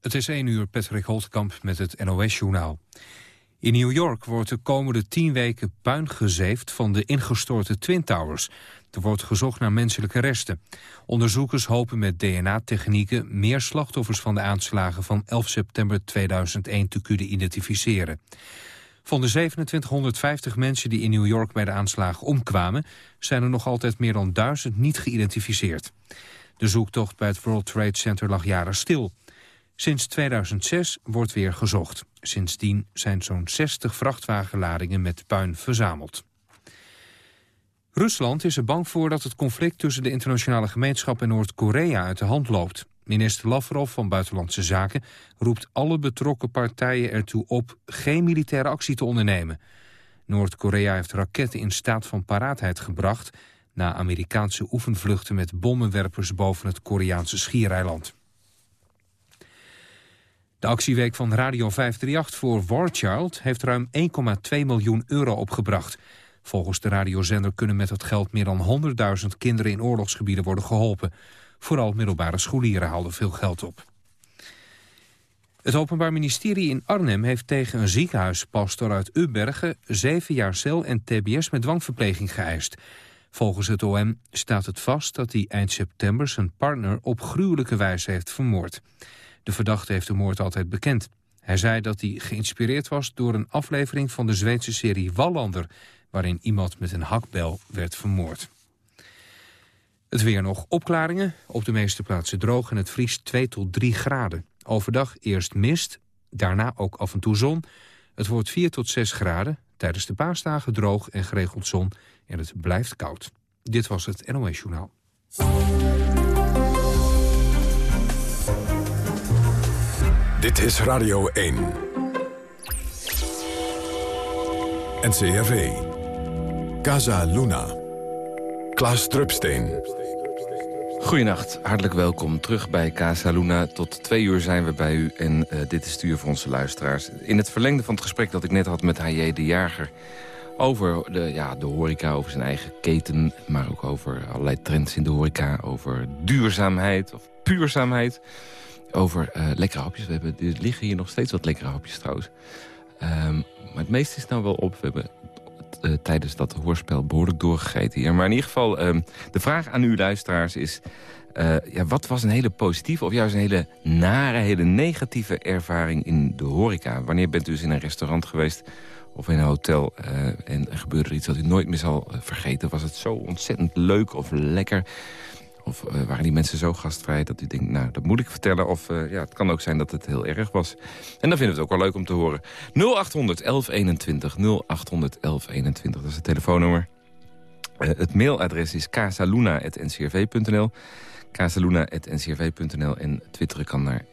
Het is 1 uur, Patrick Holtkamp met het NOS-journaal. In New York wordt de komende tien weken puin gezeefd van de ingestorte Twin Towers. Er wordt gezocht naar menselijke resten. Onderzoekers hopen met DNA-technieken meer slachtoffers van de aanslagen van 11 september 2001 te kunnen identificeren. Van de 2750 mensen die in New York bij de aanslagen omkwamen... zijn er nog altijd meer dan duizend niet geïdentificeerd. De zoektocht bij het World Trade Center lag jaren stil. Sinds 2006 wordt weer gezocht. Sindsdien zijn zo'n 60 vrachtwagenladingen met puin verzameld. Rusland is er bang voor dat het conflict tussen de internationale gemeenschap en Noord-Korea uit de hand loopt. Minister Lavrov van Buitenlandse Zaken roept alle betrokken partijen ertoe op geen militaire actie te ondernemen. Noord-Korea heeft raketten in staat van paraatheid gebracht na Amerikaanse oefenvluchten met bommenwerpers boven het Koreaanse schiereiland. De actieweek van Radio 538 voor War Child heeft ruim 1,2 miljoen euro opgebracht. Volgens de radiozender kunnen met het geld meer dan 100.000 kinderen in oorlogsgebieden worden geholpen. Vooral middelbare scholieren haalden veel geld op. Het Openbaar Ministerie in Arnhem heeft tegen een ziekenhuispastor uit Ubbergen zeven jaar cel en tbs met dwangverpleging geëist. Volgens het OM staat het vast dat hij eind september zijn partner op gruwelijke wijze heeft vermoord. De verdachte heeft de moord altijd bekend. Hij zei dat hij geïnspireerd was door een aflevering van de Zweedse serie Wallander... waarin iemand met een hakbel werd vermoord. Het weer nog opklaringen, op de meeste plaatsen droog en het vriest 2 tot 3 graden. Overdag eerst mist, daarna ook af en toe zon. Het wordt 4 tot 6 graden, tijdens de paasdagen droog en geregeld zon en het blijft koud. Dit was het NOS Journaal. Dit is Radio 1. NCRV. Casa Luna. Klaas Drupsteen. Goedenacht, hartelijk welkom terug bij Casa Luna. Tot twee uur zijn we bij u en uh, dit is stuur voor onze luisteraars. In het verlengde van het gesprek dat ik net had met H.J. de Jager... over de, ja, de horeca, over zijn eigen keten... maar ook over allerlei trends in de horeca... over duurzaamheid of puurzaamheid over uh, lekkere hapjes. We hebben, er liggen hier nog steeds wat lekkere hapjes trouwens. Um, maar het meeste is nou wel op. We hebben uh, tijdens dat hoorspel behoorlijk doorgegeten hier. Maar in ieder geval, um, de vraag aan u luisteraars is... Uh, ja, wat was een hele positieve of juist een hele nare, hele negatieve ervaring in de horeca? Wanneer bent u dus in een restaurant geweest of in een hotel en er gebeurde er iets dat u nooit meer zal vergeten? Was het zo ontzettend leuk of lekker? Of uh, waren die mensen zo gastvrij dat u denkt, nou, dat moet ik vertellen. Of uh, ja, het kan ook zijn dat het heel erg was. En dan vinden we het ook wel leuk om te horen. 0800 1121, 0800 1121, dat is het telefoonnummer. Uh, het mailadres is casaluna.ncrv.nl casaluna.ncrv.nl en twitteren kan naar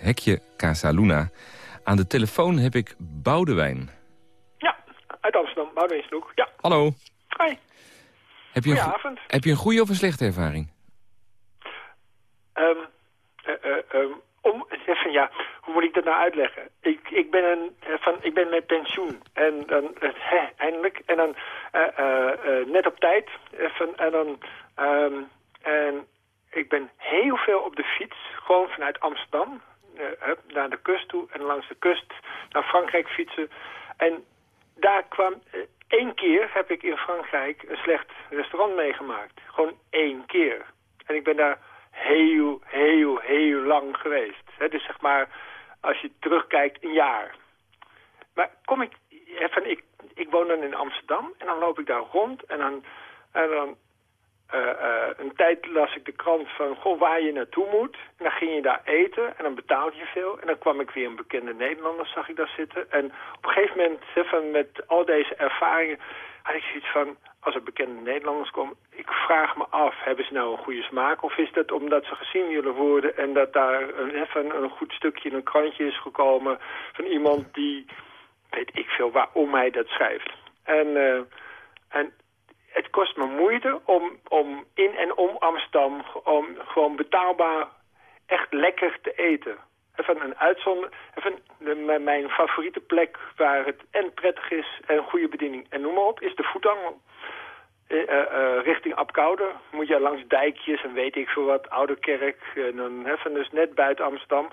hekje Casaluna. Aan de telefoon heb ik Boudewijn. Ja, uit Amsterdam, Boudewijn Snoek, ja. Hallo. Hoi. Heb je, een, heb je een goede of een slechte ervaring? Um, uh, uh, um, om, even, ja, hoe moet ik dat nou uitleggen? Ik, ik, ben, een, van, ik ben met pensioen en dan, eindelijk, en dan net op tijd, even, en dan, um, en ik ben heel veel op de fiets, gewoon vanuit Amsterdam, naar de kust toe en langs de kust naar Frankrijk fietsen. En daar kwam, één keer heb ik in Frankrijk een slecht restaurant meegemaakt. Gewoon één keer. En ik ben daar heel, heel, heel lang geweest. He, dus zeg maar, als je terugkijkt, een jaar. Maar kom ik, even, ik, ik woon dan in Amsterdam en dan loop ik daar rond en dan, en dan uh, uh, een tijd las ik de krant van, goh, waar je naartoe moet. En dan ging je daar eten en dan betaalde je veel. En dan kwam ik weer een bekende Nederlander, zag ik daar zitten. En op een gegeven moment, even met al deze ervaringen, had ik zoiets van, als er bekende Nederlanders komen, ik vraag me af, hebben ze nou een goede smaak? Of is dat omdat ze gezien willen worden en dat daar een, even een goed stukje in een krantje is gekomen van iemand die, weet ik veel, waarom hij dat schrijft. En, uh, en het kost me moeite om, om in en om Amsterdam om gewoon betaalbaar echt lekker te eten. Even een uitzonder, even mijn favoriete plek waar het en prettig is en goede bediening en noem maar op, is de voetangel. Uh, uh, richting Apkoude moet je langs dijkjes en weet ik veel wat, Oude Kerk, en dan even dus net buiten Amsterdam.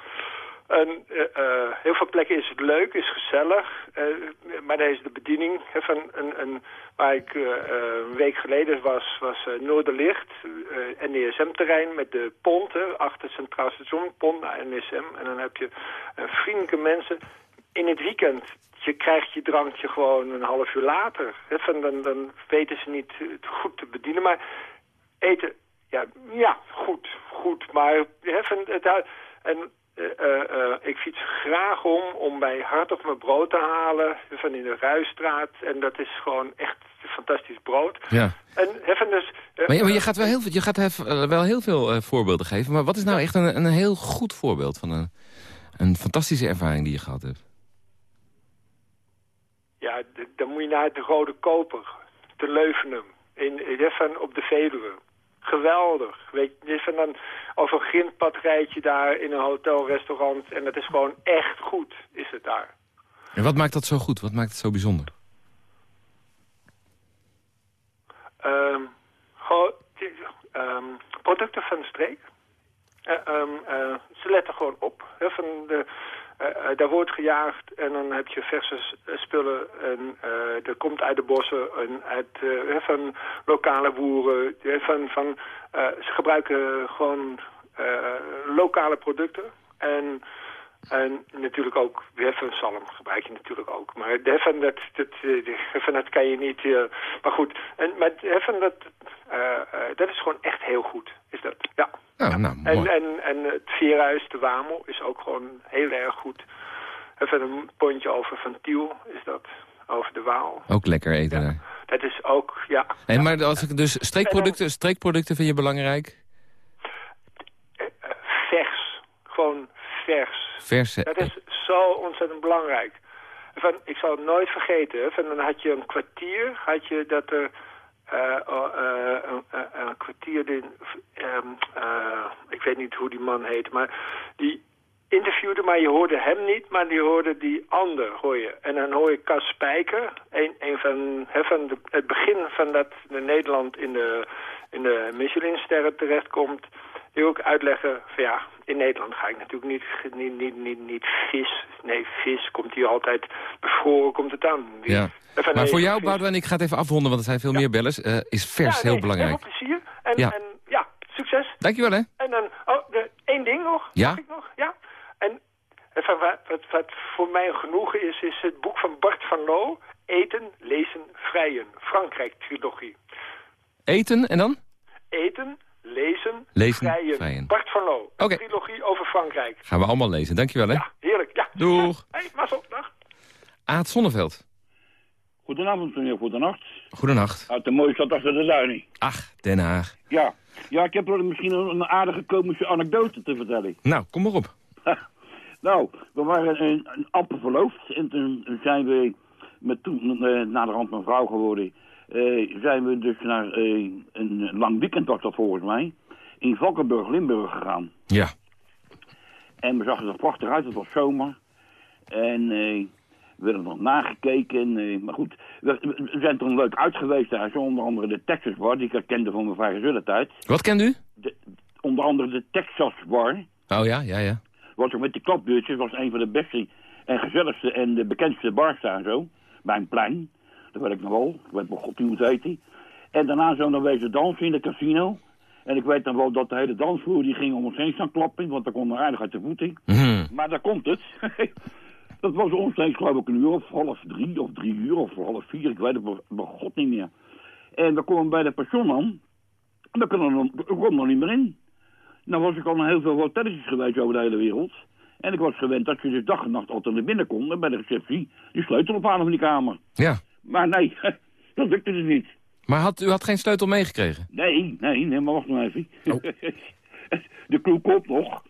En uh, heel veel plekken is het leuk, is gezellig. Uh, maar is de bediening van een, een, waar ik een week geleden was, was Noorderlicht, NESM-terrein met de ponten achter het Centraal Station, pont naar NESM. En dan heb je vriendelijke mensen. In het weekend je krijgt je drankje gewoon een half uur later. Van, dan, dan weten ze niet goed te bedienen. Maar eten, ja, ja goed, goed. Maar van, het, ik fiets graag om, om bij Hartog mijn brood te halen, van in de Ruistraat. En dat is gewoon echt fantastisch brood. Ja. En even dus... maar, je, maar, je gaat wel heel, veel, je gaat wel heel veel voorbeelden geven. Maar wat is nou echt een, een heel goed voorbeeld van een, een fantastische ervaring die je gehad hebt? Ja, dan moet je naar de Rode Koper, te Leuvenum, in, in, op de Veluwe geweldig. Weet je, van dan over een grindpadrijtje daar in een hotelrestaurant. En dat is gewoon echt goed, is het daar. En wat maakt dat zo goed? Wat maakt het zo bijzonder? Um, um, producten van de streek. Uh, um, uh, ze letten gewoon op. Hè, van de, uh, daar wordt gejaagd en dan heb je verse spullen. En uh, er komt uit de bossen en uit, uh, van lokale boeren. Van, van, ze gebruiken gewoon lokale producten. En, en natuurlijk ook, zalm gebruik je natuurlijk ook. Maar van dat, dat, van dat kan je niet... maar goed, en, maar van dat, dat is gewoon echt heel goed, is dat. Ja. Oh, nou, en, en, en het Vierhuis, de Wamel, is ook gewoon heel erg goed. Even een pontje over Van Tiel is dat, over de Waal. Ook lekker eten ja. Dat is ook, ja. En, ja. Maar als ik dus streekproducten, streekproducten vind je belangrijk? Vers. Gewoon vers. Verse. Dat is zo ontzettend belangrijk. Van, ik zal het nooit vergeten. Van, dan had je een kwartier, had je dat er uh, uh, een kwartier, in, um, ik weet niet hoe die man heet, maar die interviewde, maar je hoorde hem niet, maar je hoorde die ander, hoor je. En dan hoor je Cas Spijker, een, een van, he, van de, het begin van dat Nederland in de, in de Michelinsterren terechtkomt, die ook uitleggen van ja, in Nederland ga ik natuurlijk niet, niet, niet, niet, niet vis. Nee, vis komt hier altijd bevroren, komt het aan. Ja. Maar voor jou, Boudewijn, ik ga het even afronden, want er zijn veel meer bellers, uh, is vers ja, nee, heel belangrijk. Heel veel plezier. En ja. en ja, succes. Dankjewel, hè. En dan, oh, de, één ding nog. Ja? Ik nog? Ja. En wat, wat, wat voor mij een genoegen is, is het boek van Bart van Loo, Eten, Lezen, Vrijen, Frankrijk-trilogie. Eten en dan? Eten, lezen, vrijen. vrijen. Bart van Loo, een trilogie over Frankrijk. Gaan we allemaal lezen. Dankjewel, hè. Ja, heerlijk. Ja. Doeg. Hey, mazzel, dag. Aad Zonneveld. Goedenavond, meneer. Goedenacht. Goedenacht. Uit de mooie stad achter de duinen. Ach, Den Haag. Ja. Ja, ik heb er misschien een, een aardige komische anekdote te vertellen. Nou, kom maar op. nou, we waren een, een amper verloofd. En toen zijn we, met toen na de rand mijn vrouw geworden... Uh, zijn we dus naar uh, een lang weekend was dat volgens mij... in Valkenburg, Limburg gegaan. Ja. En we zagen er prachtig uit, het was zomer. En uh, we hebben nog nagekeken. Maar goed, we, we, zijn toen leuk uit geweest daar. Zo onder andere de Texas Bar, die ik kende van mijn vrijgezellentijd. Wat kent u? De, onder andere de Texas Bar. Oh ja, ja, ja. Was ook met die klapbeurtjes, was een van de beste en gezelligste en de bekendste bars daar zo. Bij een plein. Dat weet ik nog wel. Ik weet nog god niet hoe het heet. En daarna zo naar wezen dansen in het casino. En ik weet dan wel dat de hele dansvloer die ging om ons heen staan klappen. Want daar kon er aardig uit de voeten. Mm. Maar daar komt het. dat was omstreeks geloof ik een uur of half drie of drie uur of half vier. Ik weet het bij god niet meer. En we komen bij de pension aan. En daar kon er nog niet meer in. Nou was ik al naar heel veel hotelletjes geweest over de hele wereld. En ik was gewend dat je dus dag en nacht altijd naar binnen kon. En bij de receptie die sleutel ophalen van die kamer. Ja. Maar nee, dat lukte dus niet. Maar had, u had geen sleutel meegekregen? Nee, nee, nee, maar wacht nog even. Oh. de kloek komt nog.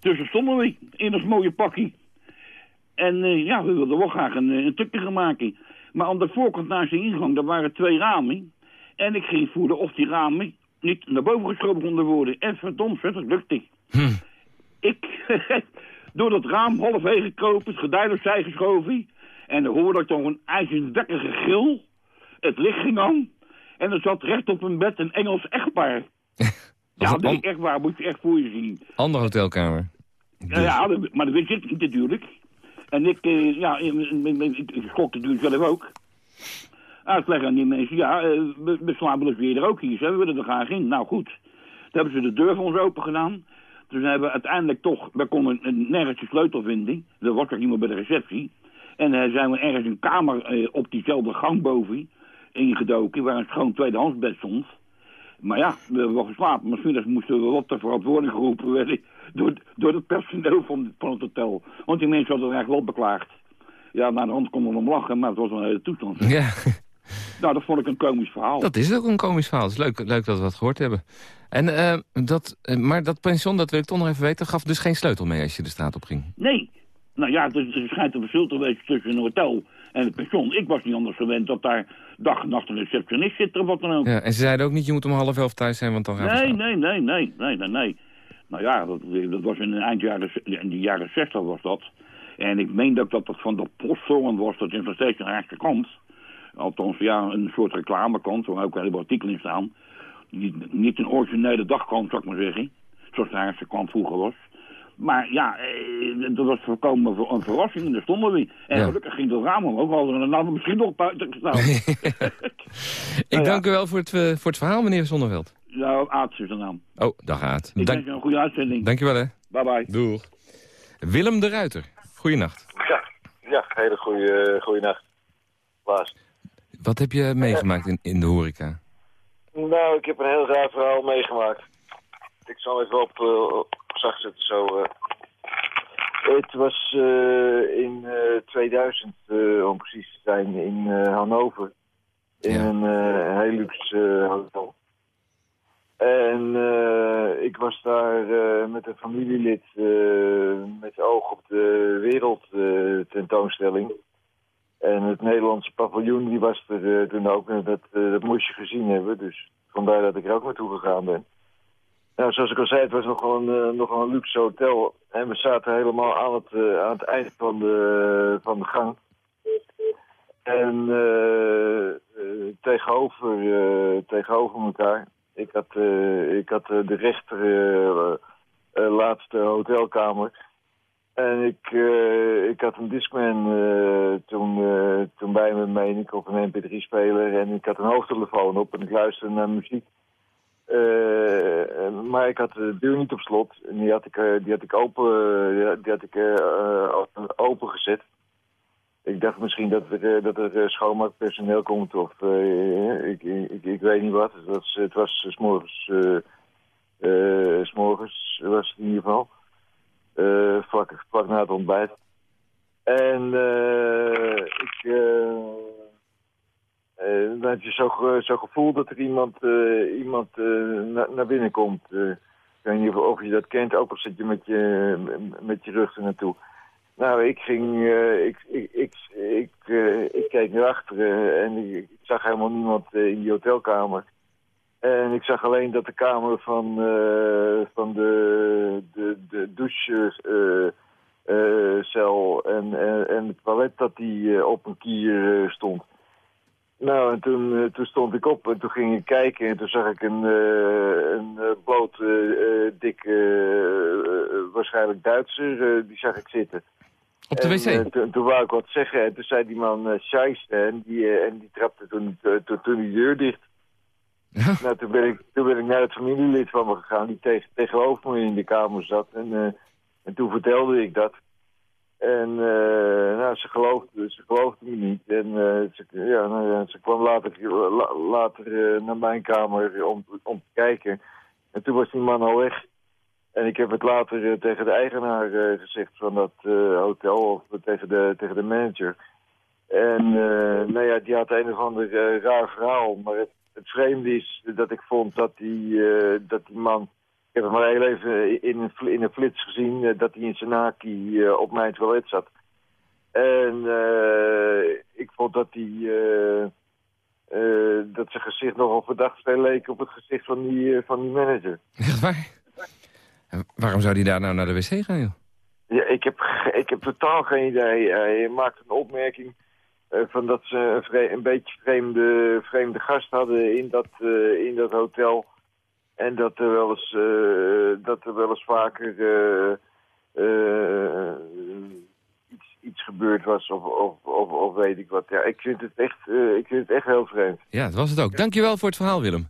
Dus we stonden we in ons mooie pakkie. En uh, ja, we wilden wel graag een, een tukje gaan maken. Maar aan de voorkant naast de ingang, daar waren twee ramen. En ik ging voelen of die ramen niet naar boven geschoven konden worden. En verdomd, dat lukte. Hm. Ik, door dat raam half heen gekropen, het gordijn opzij geschoven. En dan hoorde ik toch een ijzerwekkige gil. Het licht ging aan. En er zat recht op een bed een Engels echtpaar. ja, dat is echt waar, moet je echt voor je zien. Andere hotelkamer. Ja, ja, maar dat wist ik niet natuurlijk. En ik, eh, ja, ik, schrok natuurlijk zelf ook. Uitleggen aan die mensen, ja, eh, we, we wel eens weer er ook hier, we willen er graag in. Nou goed, toen hebben ze de deur voor ons open gedaan. Toen hebben we uiteindelijk toch, we konden een- nergens de sleutel vinden. Er was iemand bij de receptie. En eh, zijn we ergens een kamer eh, op diezelfde gang boven ingedoken, waar een schoon tweedehands bed stond. Maar ja, we hebben wel geslapen. Middags moesten we wat ter verantwoording geroepen werden door, door het personeel van, van het hotel. Want die mensen hadden er eigenlijk wel beklaagd. Ja, naar de hand konden we om lachen, maar het was wel een hele toestand. Ja, Nou, dat vond ik een komisch verhaal. dat is ook een komisch verhaal. Het is leuk, leuk dat we dat gehoord hebben. En, eh, dat, maar dat pension, dat wil ik toch nog even weten, gaf dus geen sleutel mee als je de straat op ging. Nee. Nou ja, er, er schijnt een verschil te wezen tussen een hotel en het pension. Ik was niet anders gewend dat daar dag en nacht een receptionist zit of wat dan ook. Ja, en ze zeiden ook niet, je moet om half elf thuis zijn, want dan gaan Nee, nee, nee, nee, nee, nee, nee. Nou ja, dat, dat was in de eindjaren, in de jaren 60 was dat. En ik meen dat dat van de postzoon was, dat is nog steeds een rechte kant. Althans, ja, een soort reclamekant, waar ook een heleboel artikelen in staan. Niet, niet een originele dagkrant, zou ik maar zeggen. Zoals de rechtse kant vroeger was. Maar ja, eh, dat was voorkomen een verrassing en daar stonden we. En Ja. gelukkig ging het raam omhoog, we hadden er nou misschien nog buiten gestaan. Ik Nou ja. dank u wel voor het, eh, voor het verhaal, meneer Zonneveld. nou, Aad is de naam. Oh, dag Aad. Ik Dank, wens je een goede uitzending. dank je wel, hè. Bye bye. Doeg. Willem de Ruiter, goeienacht. Ja, ja hele goede, goede nacht. Klaas. Wat heb je meegemaakt in, in de horeca? Nou, ik heb een heel raar verhaal meegemaakt. Ik zal even op, eh, op zacht zetten zo. eh. Het was eh, in eh, 2000, eh, om precies te zijn, in Hannover. In Ja. een heel luxe hotel. En ik was daar met een familielid met oog op de wereldtentoonstelling. tentoonstelling en het Nederlandse paviljoen die was er toen ook. En dat, dat moest je gezien hebben. Dus vandaar dat ik er ook naartoe gegaan ben. Nou, zoals ik al zei, het was nogal een, eh, nogal een luxe hotel. En we zaten helemaal aan het, eh, aan het eind van de, van de gang. En eh, tegenover, tegenover elkaar. Ik had, ik had de rechter laatste hotelkamer. En ik, ik had een Discman toen, toen bij me, meen ik, of een mp3-speler. En ik had een hoofdtelefoon op en ik luisterde naar muziek. Eh, maar ik had de deur niet op slot. Die had ik, eh, die had ik open, eh, die had ik, eh, eh, open gezet. Ik dacht misschien dat er, eh, dat er eh, schoonmaakpersoneel komt of eh, ik, ik, weet niet wat. Het was, het was 's morgens, eh, eh, 's morgens was het in ieder geval. Eh, vlak, vlak na het ontbijt. En eh, ik... eh, dan heb je zo, ge- zo gevoel dat er iemand, eh, iemand eh, na- naar binnen komt. Ik weet niet of, je dat kent, ook al zit je met je, met je rug er naartoe. Nou, ik ging, ik, ik, ik, ik, ik keek naar achteren en ik, zag helemaal niemand in die hotelkamer. En ik zag alleen dat de kamer van, van de, de, de douchecel en, en, en het toilet dat die op een kier stond. Nou, en toen, eh, toen stond ik op en toen ging ik kijken en toen zag ik een, eh, een eh, bloot, eh, dik, waarschijnlijk Duitser, die zag ik zitten. Op de En, wc? eh, toen- toen wou ik wat zeggen en toen zei die man uh, scheisse en die, en die trapte toen, toen, toen die deur dicht. Ja. Nou, toen ben, ik, toen ben ik naar het familielid van me gegaan die tegen, tegenover me in de kamer zat. En, en toen vertelde ik dat. En eh, nou, ze, geloofde, ze geloofde me niet. En eh, ze, ja, nou, ze kwam later, la- later eh, naar mijn kamer om, om te kijken. En toen was die man al weg. En ik heb het later tegen de eigenaar gezegd van dat hotel, of tegen de, tegen de manager. En nou ja, die had een of ander raar verhaal. Maar het, het vreemde is dat ik vond dat die, dat die man... Ik heb het maar heel even in in een flits gezien eh, dat hij in zijn naki eh, op mijn toilet zat. En eh, ik vond dat hij... dat zijn gezicht nogal verdacht veel leek op het gezicht van die, van die manager. Echt waar? En waarom zou die daar nou naar de wc gaan, joh? Ja, ik heb, ik heb totaal geen idee. Hij maakte een opmerking van dat ze een, een beetje vreemde, vreemde gast hadden in dat, in dat hotel. En dat er wel eens, eh, dat er wel eens vaker eh, eh, iets, iets gebeurd was of, of, of, of weet ik wat. Ja, ik vind het echt, ik vind het echt heel vreemd. Ja, dat was het ook. Dankjewel voor het verhaal, Willem.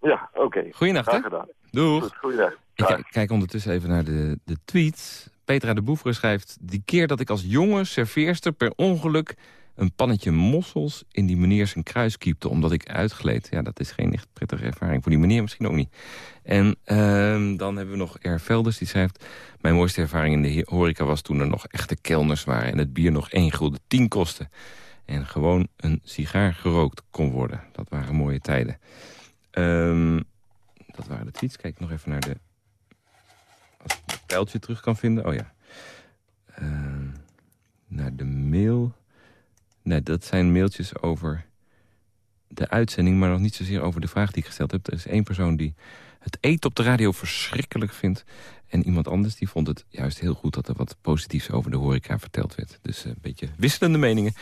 Ja, oké. Hè? Graag gedaan. Doeg. Goed, goeiedag. Ik kijk- kijk ondertussen even naar de, de tweet. Petra de Boevre schrijft... Die keer dat ik als jonge serveerster per ongeluk een pannetje mossels in die meneer zijn kruis kiepte... omdat ik uitgleed. Ja, dat is geen echt prettige ervaring. Voor die meneer misschien ook niet. En ehm, dan hebben we nog R. Velders, die schrijft... Mijn mooiste ervaring in de horeca was toen er nog echte kelners waren... en het bier nog één gulden tien kostte. En gewoon een sigaar gerookt kon worden. Dat waren mooie tijden. Ehm, dat waren de tweets. Kijk nog even naar de... Als ik het pijltje terug kan vinden. Oh ja. Ehm, naar de mail. Nee, dat zijn mailtjes over de uitzending... maar nog niet zozeer over de vraag die ik gesteld heb. Er is één persoon die het eten op de radio verschrikkelijk vindt... en iemand anders die vond het juist heel goed... dat er wat positiefs over de horeca verteld werd. Dus eh, een beetje wisselende meningen.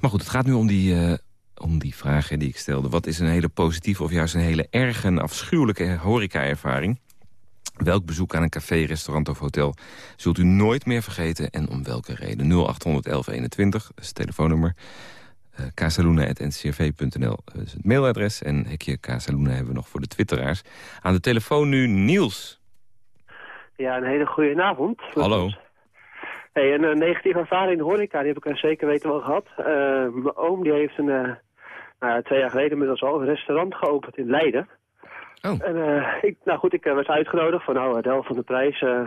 Maar goed, het gaat nu om die... eh, om die vragen die ik stelde. Wat is een hele positieve of juist een hele erg en afschuwelijke horeca-ervaring? Welk bezoek aan een café, restaurant of hotel zult u nooit meer vergeten en om welke reden? 0800 1121, dat is het telefoonnummer. Uh, casaluna.ncrv.nl is het mailadres. En hekje Casaluna hebben we nog voor de twitteraars. Aan de telefoon nu Niels. Ja, een hele goede avond. Hallo. Hey, een, eh, negatieve ervaring in de horeca, die heb ik er zeker weten wel gehad. Eh, mijn oom die heeft een, nou, twee jaar geleden inmiddels al een restaurant geopend in Leiden. Oh. En eh, ik, nou goed, ik eh, was uitgenodigd van nou, de helft van de prijs eh,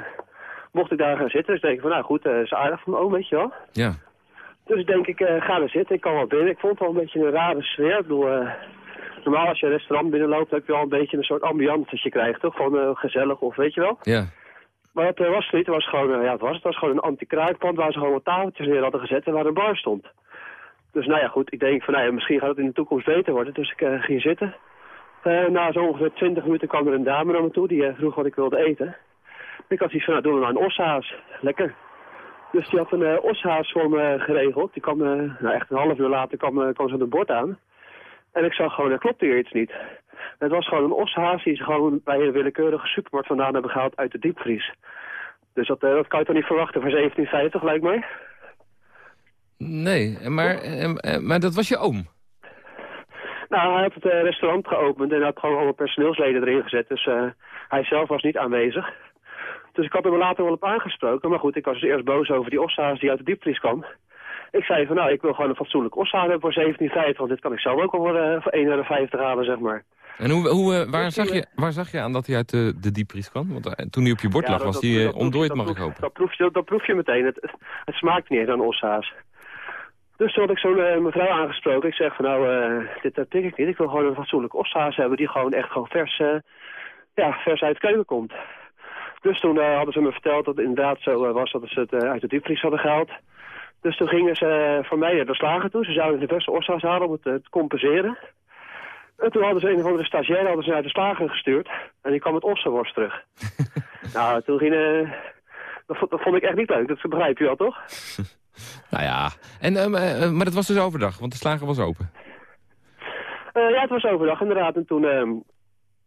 mocht ik daar gaan zitten. Dus denk ik van nou goed, dat is aardig van oom, weet je wel. Ja. Dus denk ik, ga er zitten, ik kan wel binnen. Ik vond het wel een beetje een rare sfeer. Ik bedoel, normaal als je een restaurant binnenloopt, heb je wel een beetje een soort ambiance dat je krijgt, toch? Van eh, gezellig of weet je wel. Ja. Maar het was niet. Het was gewoon, ja, het was, het was gewoon een anti-kruidpand waar ze gewoon wat tafeltjes neer hadden gezet en waar een bar stond. Dus nou ja, goed. Ik denk van, nou ja, misschien gaat het in de toekomst beter worden. Dus ik ging zitten. Eh, na zo ongeveer 20 minuten kwam er een dame naar me toe die eh, vroeg wat ik wilde eten. Ik had zoiets van, nou doen we maar een oshaas. Lekker. Dus die had een eh, oshaas voor me geregeld. Die kwam, nou echt een half uur later kwam, kwam ze aan het bord aan. En ik zag gewoon, er klopte hier iets niet. Het was gewoon een oshaas die ze gewoon bij een willekeurige supermarkt vandaan hebben gehaald uit de diepvries. Dus dat, dat kan je toch niet verwachten voor 17,50 lijkt mij? Nee, maar, maar dat was je oom? Nou, hij had het eh, restaurant geopend en had gewoon alle personeelsleden erin gezet. Dus eh, hij zelf was niet aanwezig. Dus ik had hem er later wel op aangesproken. Maar goed, ik was dus eerst boos over die ossa's die uit de diepvries kwam. Ik zei van nou, ik wil gewoon een fatsoenlijk ossa hebben voor 17,50. Want dit kan ik zelf ook al voor, eh, voor 1,50 halen, zeg maar. En hoe, hoe, waar, zag je, waar zag je aan dat hij uit de, de diepvries kwam? Want toen hij op je bord Ja, lag, dat- was hij je- ontdooid, mag ik hopen. Dat proef, je, dat proef je meteen. Het, het smaakt niet eens aan ossa's. Dus toen had ik zo'n eh, mevrouw aangesproken. Ik zeg van nou, eh, dit dat tik ik niet. Ik wil gewoon een fatsoenlijk ossa's hebben die gewoon echt gewoon vers, eh, ja, vers uit de keuken komt. Dus toen hadden ze me verteld dat het inderdaad zo was dat ze het uit de diepvries hadden gehaald. Dus toen gingen ze voor mij naar de slager toe. Ze zouden de verse ossa's halen om het te compenseren. En toen hadden ze een of andere stagiair hadden ze naar de slager gestuurd. En die kwam met ossenworst terug. nou, toen ging... dat, vond- dat vond ik echt niet leuk. Dat begrijp je wel, toch? Nou ja, en, ehm, eh, maar dat was dus overdag, want de slager was open. Eh, ja, het was overdag inderdaad. En toen ehm,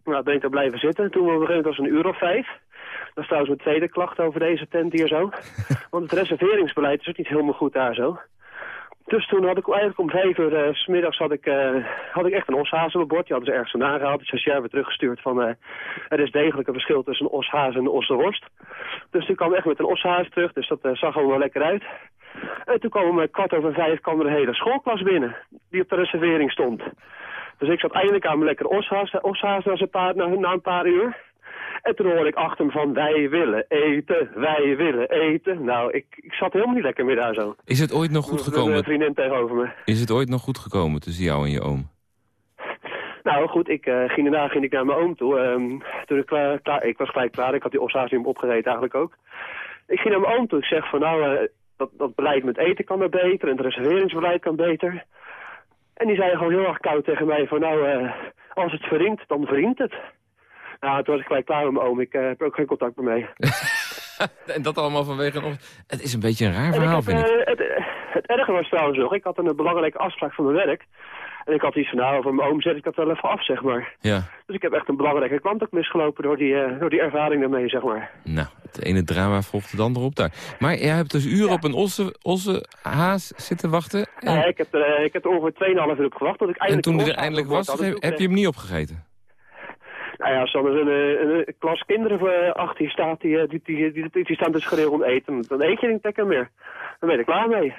nou, ben ik daar blijven zitten. En toen op een gegeven moment was het een uur of vijf. Dat is trouwens mijn tweede klacht over deze tent hier zo. Want het reserveringsbeleid is ook niet helemaal goed daar zo. Dus toen had ik eigenlijk om vijf uur eh, s smiddags had ik, had ik echt een oshaas op mijn bord. Die hadden ze ergens vandaan gehaald. Dus stagiair weer teruggestuurd van... er is degelijk een verschil tussen een oshaas en een ossenworst. Dus die kwam echt met een oshaas terug. Dus dat zag wel lekker uit. En toen kwam om eh, kwart over vijf kwam er een hele schoolklas binnen. Die op de reservering stond. Dus ik zat eindelijk aan mijn lekker oshaas, oshaas na, een paar, na, na een paar uur. En toen hoorde ik achter me van, wij willen eten, wij willen eten. Nou, ik, ik zat helemaal niet lekker meer daar zo. Is het ooit nog goed Er Een gekomen? vriendin tegenover me. Is het ooit nog goed gekomen tussen jou en je oom? Nou goed, ik eh, ging daarna ging ik naar mijn oom toe. Ehm, toen ik, klaar, klaar, ik was gelijk klaar, ik had die ossa's niet opgegeten eigenlijk ook. Ik ging naar mijn oom toe, ik zeg van nou, eh, dat, dat beleid met eten kan er beter en het reserveringsbeleid kan beter. En die zei gewoon heel erg koud tegen mij van nou, eh, als het verringt, dan verringt het. Nou, toen was ik gelijk klaar met mijn oom, ik eh, heb ook geen contact meer mee. en dat allemaal vanwege een... Het is een beetje een raar ik verhaal, vind ik. eh, het, Het erge was trouwens nog, ik had een belangrijke afspraak van mijn werk. En ik had iets van, nou, voor mijn oom zet ik dat wel even af, zeg maar. Ja. Dus ik heb echt een belangrijke klant ook misgelopen door die, eh, door die ervaring daarmee, zeg maar. Nou, het ene drama volgt het andere op daar. Maar jij hebt dus uren op een osse, osse haas zitten wachten. En, Ja, ik, heb er, eh, ik heb er ongeveer 2,5 uur op gewacht tot ik en eindelijk... toen een hij er eindelijk was, had, heb, je hem niet opgegeten? Nou ja, er een, eh, een, een klas kinderen eh, achter je staat, die, eh, die, die, die, die, staan te schreeuwen om eten, dan eet je niet lekker meer. Dan ben je er klaar mee.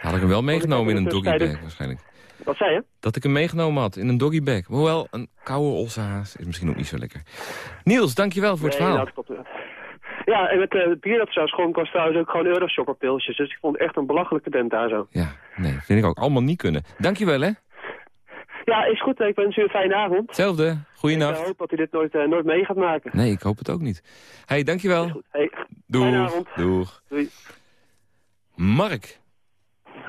Had ik hem wel meegenomen in een heb een doggybag waarschijnlijk. Wat zei je? Dat ik hem meegenomen had in een doggybag. Hoewel, een koude osse haas is misschien ook niet zo lekker. Niels, dankjewel voor het Nee, verhaal. dat klopt. Ja, en het, eh, het bier dat ze schonken was trouwens ook gewoon Euroshopperpilsjes. Dus ik vond het echt een belachelijke tent daar zo. Ja, nee, vind ik ook. Allemaal niet kunnen. Dankjewel, hè. Ja, is goed. Ik wens u een fijne avond. Hetzelfde. Ik Goeienacht. eh, hoop dat u dit nooit, eh, nooit mee gaat maken. Nee, ik hoop het ook niet. hey, dankjewel. Hey, fijne Doeg. avond. Doeg. Doei. Mark,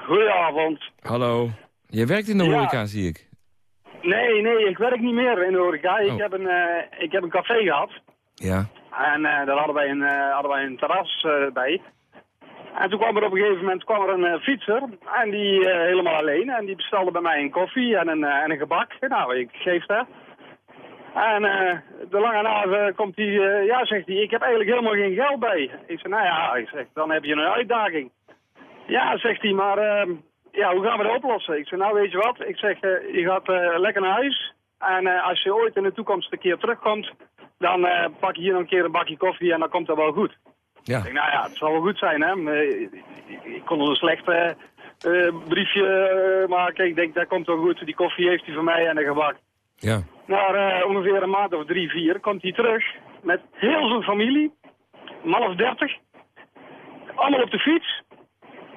Goedenavond. hallo. Jij werkt in de Ja. horeca, zie ik. Nee, nee, ik werk niet meer in de horeca. Oh. Ik, heb een, eh, ik heb een café gehad. Ja. En eh, daar hadden wij een, eh, hadden wij een terras bij. En toen kwam er op een gegeven moment kwam er een fietser. En die helemaal alleen. En die bestelde bij mij een koffie en een, en een gebak. Nou, ik geef dat. En de lange na eh, komt hij, ja zegt hij, ik heb eigenlijk helemaal geen geld bij. Ik zeg, nou ja, ik zeg, dan heb je een uitdaging. Ja, zegt hij, maar eh, ja, hoe gaan we dat oplossen? Ik zeg, nou weet je wat, ik zeg, eh, je gaat eh, lekker naar huis. En eh, als je ooit in de toekomst een keer terugkomt, dan pak je hier nog een keer een bakje koffie en dan komt dat wel goed. Ja. Ik denk, nou ja, het zal wel goed zijn, hè. Maar, Ik, kon een slecht briefje maken. Ik denk, dat komt wel goed. Die koffie heeft hij van mij en een gebak. Ja. Na ongeveer een maand of drie, vier komt hij terug met heel zijn familie. Man of dertig. Allemaal op de fiets.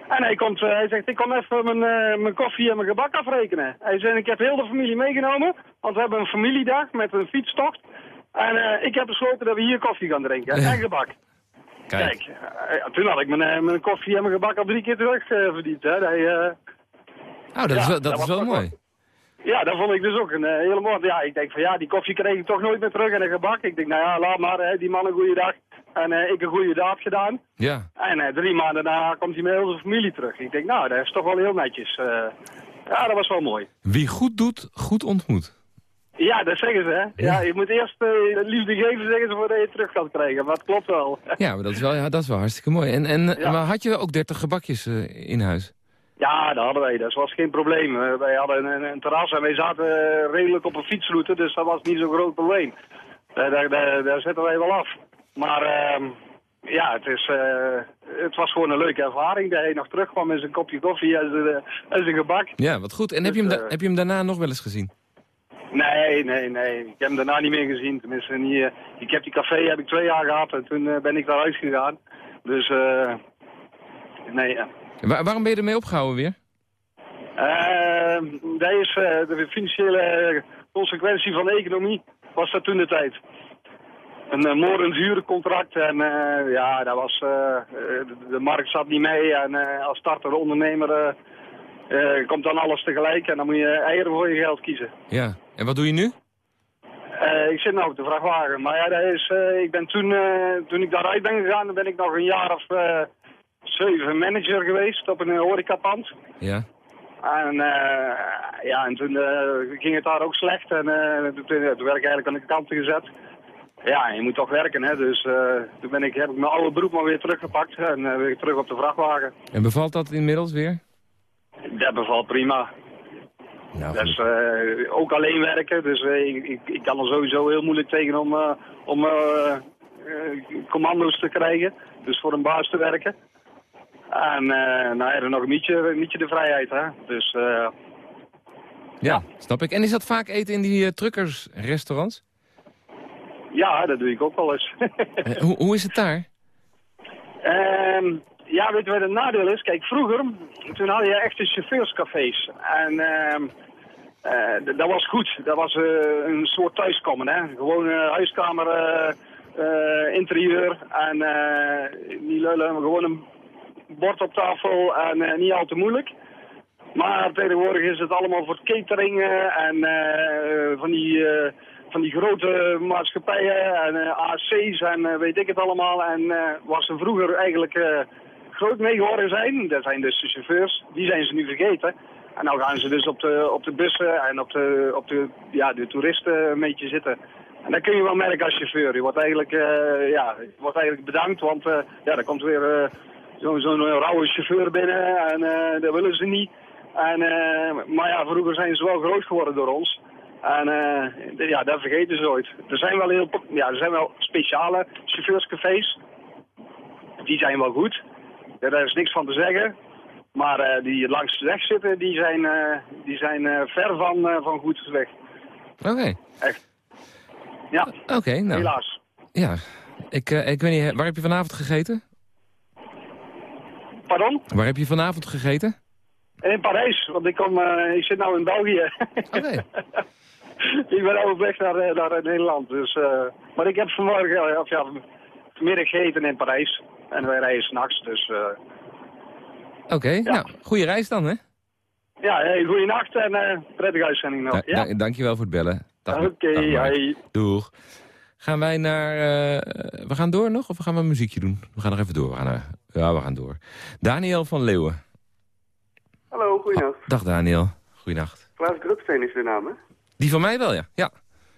En hij, komt, eh, hij zegt, ik kom even mijn, eh, mijn koffie en mijn gebak afrekenen. Hij zegt, ik heb heel de familie meegenomen. Want we hebben een familiedag met een fietstocht. En eh, ik heb besloten dat we hier koffie gaan drinken. En gebak. Kijk. Kijk, toen had ik mijn, mijn koffie en mijn gebak al drie keer terug verdiend. Hè. Dat, Oh, dat is Ja, wel, dat dat is wel mooi. ja, dat vond ik dus ook een hele mooie. Ja, ik denk van ja, die koffie kreeg ik toch nooit meer terug en een gebak. Ik denk, nou ja, laat maar, hè, die man een goede dag. En eh, ik een goede daad gedaan. Ja. En eh, drie maanden daarna komt hij met heel zijn familie terug. Ik denk, nou, dat is toch wel heel netjes. eh. ja, dat was wel mooi. Wie goed doet, goed ontmoet. Ja, dat zeggen ze, hè. Ja, je moet eerst liefde geven, zeggen ze, voordat je terug gaat krijgen. Maar het klopt wel. Ja, maar dat is wel, ja, dat is wel hartstikke mooi. En, en Ja. maar had je ook 30 gebakjes in huis? Ja, dat hadden wij. Dat was geen probleem. Wij hadden een, een terras en wij zaten redelijk op een fietsroute, dus dat was niet zo'n groot probleem. Daar, daar zetten wij wel af. Maar ehm, ja, het, is, eh, het was gewoon een leuke ervaring. Dat hij nog terugkwam met zijn kopje koffie en zijn, eh, en zijn gebak. Ja, wat goed. En heb, je hem Dus, eh, heb je hem daarna nog wel eens gezien? Nee, nee, nee. Ik heb hem daarna niet meer gezien. Tenminste, niet, ik heb die café heb ik twee jaar gehad en toen ben ik daaruit gegaan. Dus, eh nee. Waar- waarom ben je ermee opgehouden weer? Eh, dat is de financiële consequentie van de economie, was dat toen de tijd. Een uh, moordend hurencontract en eh, ja, dat was, eh, eh, de, de markt zat niet mee en eh, als starter ondernemer eh, eh, komt dan alles tegelijk en dan moet je eieren voor je geld kiezen. Ja. En wat doe je nu? Eh, ik zit nu op de vrachtwagen, maar ja, dat is, eh, ik ben toen, eh, toen ik daaruit ben gegaan, dan ben ik nog een jaar of eh, zeven manager geweest op een eh, horecapand. Ja. En, eh, ja, en toen eh, ging het daar ook slecht en eh, toen, toen werd ik eigenlijk aan de kant gezet. Ja, je moet toch werken, hè. Dus eh, toen ben ik, heb ik mijn oude beroep maar weer teruggepakt en eh, weer terug op de vrachtwagen. En bevalt dat inmiddels weer? Dat bevalt prima. Nou, eh, ook alleen werken, dus ik, ik, ik kan er sowieso heel moeilijk tegen om, om commando's te krijgen. Dus voor een baas te werken. En nou ja, dan nog een beetje, een beetje de vrijheid, hè. Dus... Ja, snap ik. En is dat vaak eten in die truckersrestaurants? Ja, dat doe ik ook wel eens. Eh, hoe, hoe is het daar? Ehm, ja, weet je wat het nadeel is? Kijk, vroeger, toen had je echte chauffeurscafés. En ehm, eh, dat was goed. Dat was eh, een soort thuiskomen, hè. Gewoon eh, huiskamer, interieur. En eh, niet lullen, gewoon een bord op tafel en niet al te moeilijk. Maar tegenwoordig is het allemaal voor catering en van, die, van die grote maatschappijen en eh, AC's en eh, weet ik het allemaal. En eh, was er vroeger eigenlijk groot mee geworden zijn, dat zijn dus de chauffeurs, die zijn ze nu vergeten. En nou gaan ze dus op de, op de bussen en op de, op de, ja, de toeristen een beetje zitten. En dat kun je wel merken als chauffeur. Je wordt eigenlijk, ja, wordt eigenlijk bedankt, want ja, er komt weer uh, zo'n zo rauwe chauffeur binnen en dat willen ze niet. En, maar ja, vroeger zijn ze wel groot geworden door ons. En ja, dat vergeten ze nooit. Er zijn wel, heel, ja, er zijn wel speciale chauffeurscafés. Die zijn wel goed. daar is niks van te zeggen. Maar die langs de weg zitten, die zijn, die zijn ver van, van goed weg. Oké. Echt. Ja, Oké, nou. helaas. Ja, ik, uh, ik weet niet, waar heb je vanavond gegeten? Pardon? Waar heb je vanavond gegeten? In Parijs, want ik, kom, uh, ik zit nu in België. Oké. ik ben op weg naar, eh, naar Nederland. Dus, uh, maar ik heb vanmorgen, of ja, vanmiddag gegeten in Parijs. En wij rijden s'nachts, dus... Oké, okay, ja. nou, goede reis dan, hè? Ja, hey, goede nacht en uh, prettige uitzending nog. Da ja? dankjewel voor het bellen. Oké, okay, Doeg. Gaan wij naar... Uh, we gaan door nog of gaan we een muziekje doen? We gaan nog even door. We gaan, uh, ja, we gaan door. Daniel van Leeuwen. Hallo, goeienacht. Oh, dag Daniel. Goeienacht. Klaas Drupsteen is de naam, hè? Die van mij wel, ja. Ja,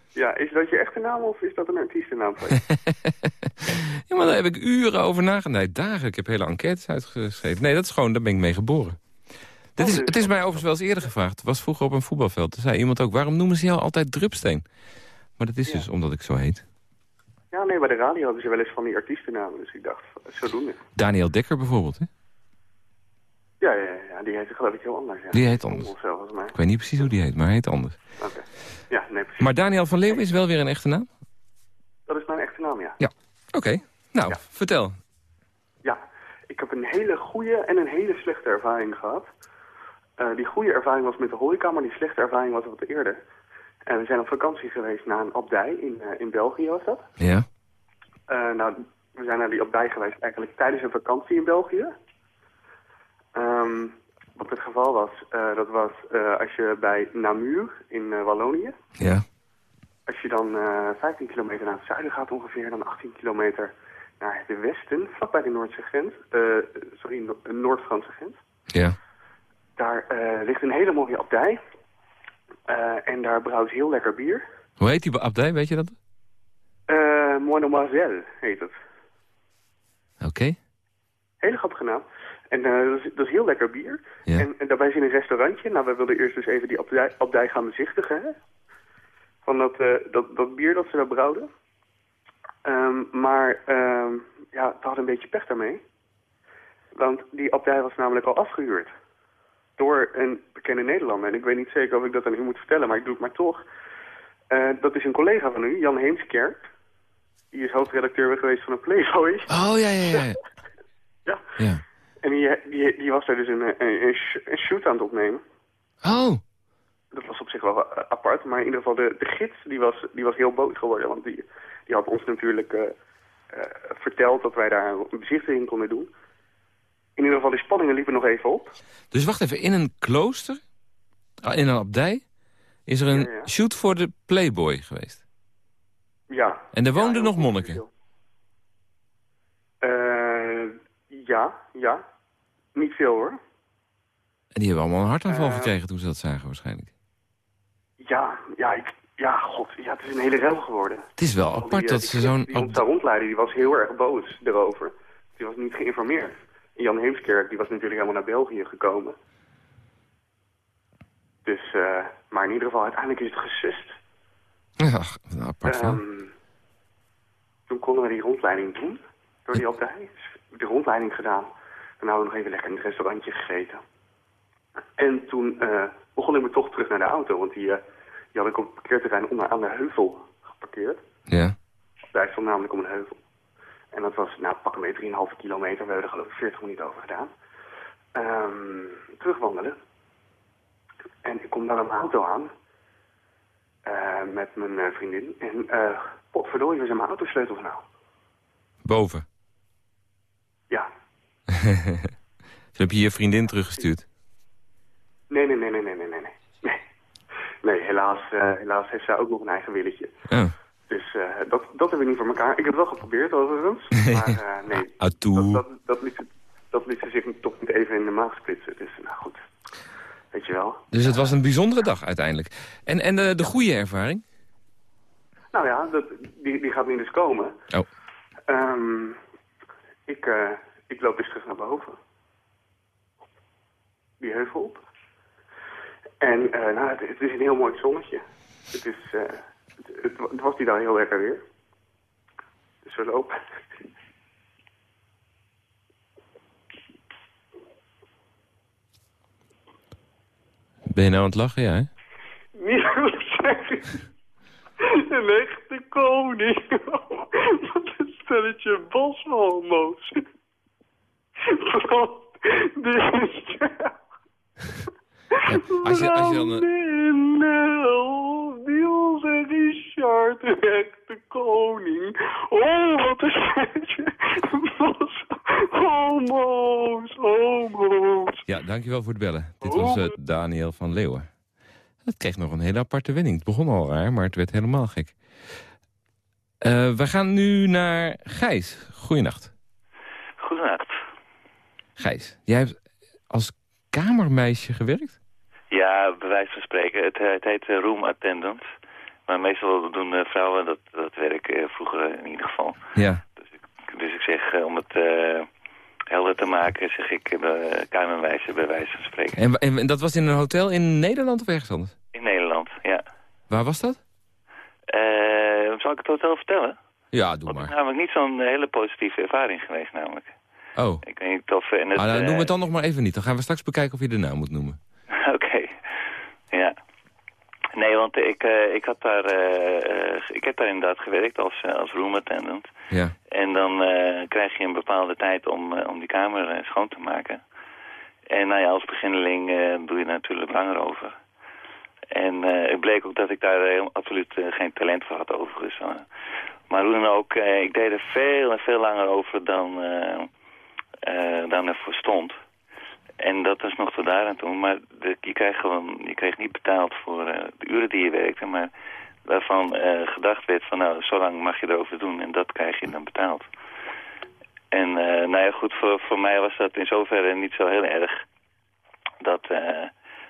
ja is dat je echte naam of is dat een artiestennaam van je? ja, maar daar heb ik uren over nagedacht. Nee, dagen. Ik heb hele enquêtes uitgeschreven. Nee, dat is gewoon, daar ben ik mee geboren. Dit is, het is mij overigens wel eens eerder gevraagd. Het was vroeger op een voetbalveld. Toen zei iemand ook, waarom noemen ze jou altijd Drupsteen? Maar dat is dus omdat ik zo heet. Ja, nee, bij de radio hebben ze wel eens van die artiestennamen. Dus ik dacht, zodoende. Daniel Dekker bijvoorbeeld, hè? Ja, ja, ja, die heet geloof ik heel anders. Ja. Die heet anders. Ik weet niet precies hoe die heet, maar hij heet anders. Oké. Ja, nee, precies. Maar Daniel van Leeuwen is wel weer een echte naam? Dat is mijn echte naam, ja. Ja, oké. Nou, vertel. Ja, ik heb een hele goede en een hele slechte ervaring gehad. Uh, die goede ervaring was met de horeca, maar die slechte ervaring was wat eerder. En we zijn op vakantie geweest naar een abdij in, uh, in België was dat. Ja. Uh, nou, we zijn naar die abdij geweest eigenlijk tijdens een vakantie in België. Um, wat het geval was, dat was als je bij Namur in Wallonië... Ja. Als je dan 15 kilometer naar het zuiden gaat ongeveer, dan 18 kilometer naar de westen, vlakbij de Noordse grens, sorry, Noord-Franse grens... Ja. Daar ligt een hele mooie abdij. En daar brouwt heel lekker bier. Hoe heet die abdij, weet je dat? Uh, Monomazel heet het. Oké. Okay. Hele grappige naam. En dat is, dat, is, heel lekker bier. Ja. En, en, daarbij is in een restaurantje. Nou, we wilden eerst dus even die abdij, abdij gaan bezichtigen. Hè? Van dat, dat, dat bier dat ze daar brouwden. Um, maar um, ja, het had een beetje pech daarmee. Want die abdij was namelijk al afgehuurd door een bekende Nederlander. En ik weet niet zeker of ik dat aan u moet vertellen, maar ik doe het maar toch. Uh, dat is een collega van u, Jan Heemskerk. Die is hoofdredacteur geweest van een Playboy. Oh, ja, ja, ja. ja. ja. En die, die, die was daar dus een, een, een, shoot aan het opnemen. Oh. Dat was op zich wel apart, maar in ieder geval de, de gids die was, die was heel boos geworden. Want die, die had ons natuurlijk uh, uh, verteld dat wij daar een bezichtiging konden doen in ieder geval, die spanningen liepen nog even op. Dus wacht even, in een klooster, ah, in een abdij, is er een ja, ja. shoot voor de Playboy geweest? Ja. En er woonden nog monniken? Uh, ja, ja. Niet veel hoor. En die hebben allemaal een hartaanval uh, gekregen toen ze dat zagen waarschijnlijk. Ja, ja, ik, ja, god, ja, het is een hele rel geworden. Het is wel apart die, dat die, ze zo'n... Die ons daar rondleiden, die was heel erg boos erover. Die was niet geïnformeerd. Jan Heemskerk die was natuurlijk helemaal naar België gekomen. Dus, uh, maar in ieder geval, uiteindelijk is het gesust. Ja, apart um, Toen konden we die rondleiding doen, door die abdij. Dus de rondleiding gedaan. Toen hadden we nog even lekker in het restaurantje gegeten. En toen uh, begon ik me toch terug naar de auto, want die, uh, die had ik op het parkeerterrein onder aan de heuvel geparkeerd. Ja. Daar stond namelijk om een heuvel. En dat was, nou, pak een 3,5 kilometer. We hebben er geloof ik 40 minuten over gedaan. Um, terugwandelen. En ik kom dan een auto aan. Uh, met mijn vriendin. En uh, potverdorie, we zijn mijn autosleutels nou. Boven? Dus heb je je vriendin teruggestuurd? Nee, nee, nee, nee, nee, nee, nee. Nee, nee helaas, helaas heeft zij ook nog een eigen willetje. Oh. Dus uh, dat, dat hebben we niet voor elkaar. Ik heb het wel geprobeerd overigens. Maar uh, nee, Atoe. dat, dat, dat, liep, dat liet ze zich toch niet even in de maag splitsen. Dus nou goed, weet je wel. Dus het was een bijzondere dag uiteindelijk. En, en de, de goede ervaring? Nou ja, dat, die, die gaat nu dus komen. Oh. Ehm, ik, eh, ik loop dus terug naar boven. Die heuvel op. En eh, nou, het, het is een heel mooi zonnetje. Het, is, eh, het, het, het was die daar heel lekker weer. Dus we lopen. Ben je nou aan het lachen, ja? Hè? Niet. Een echte koning. Wat een stelletje boshomo's. Is... Ja, als je, als je dan... eh, Niels en Richard, echte koning. Oh, wat een bos- homo's, homo's. Ja, dankjewel voor het bellen. Dit was eh, Daniel van Leeuwen. Dat kreeg nog een hele aparte wending. Het begon al raar, maar het werd helemaal gek. Eh, we gaan nu naar Gijs. Goeienacht. Gijs, jij hebt als kamermeisje gewerkt? Ja, bij wijze van spreken. Het, eh, het heet eh, room attendant. Maar meestal doen eh, vrouwen dat, dat werk vroeger in ieder geval. Ja. Dus ik zeg, eh, om het helder te maken, zeg ik uh, kamerwijze bij wijze van spreken. En, en, en dat was in een hotel in Nederland of ergens anders? In Nederland, ja. Waar was dat? Zal ik het hotel vertellen? Ja, doe Het is maar. namelijk niet zo'n hele positieve ervaring geweest namelijk. Oh, Ik weet niet of... En het, ah, nou, eh, noem het dan nog maar even niet. Dan gaan we straks bekijken of je de naam moet noemen. Oké, ja. Nee, want ik, eh, ik, had daar, eh, eh, ik heb daar inderdaad gewerkt als, eh, als room attendant. Ja. En dan eh, krijg je een bepaalde tijd om, eh, om die kamer eh, schoon te maken. En nou ja, als beginneling eh, doe je er natuurlijk langer over. En eh, het bleek ook dat ik daar heel, absoluut eh, geen talent voor had overigens. eh. maar hoe dan ook, eh, ik deed er veel en veel langer over dan, eh, eh, dan er voor stond. En dat was nog tot daar aan toe. Maar de, je, kreeg gewoon, je kreeg niet betaald voor eh, de uren die je werkte. Maar waarvan eh, gedacht werd van nou, zo lang mag je erover doen. En dat krijg je dan betaald. En nou ja, goed, voor, voor mij was dat in zoverre niet zo heel erg. Dat,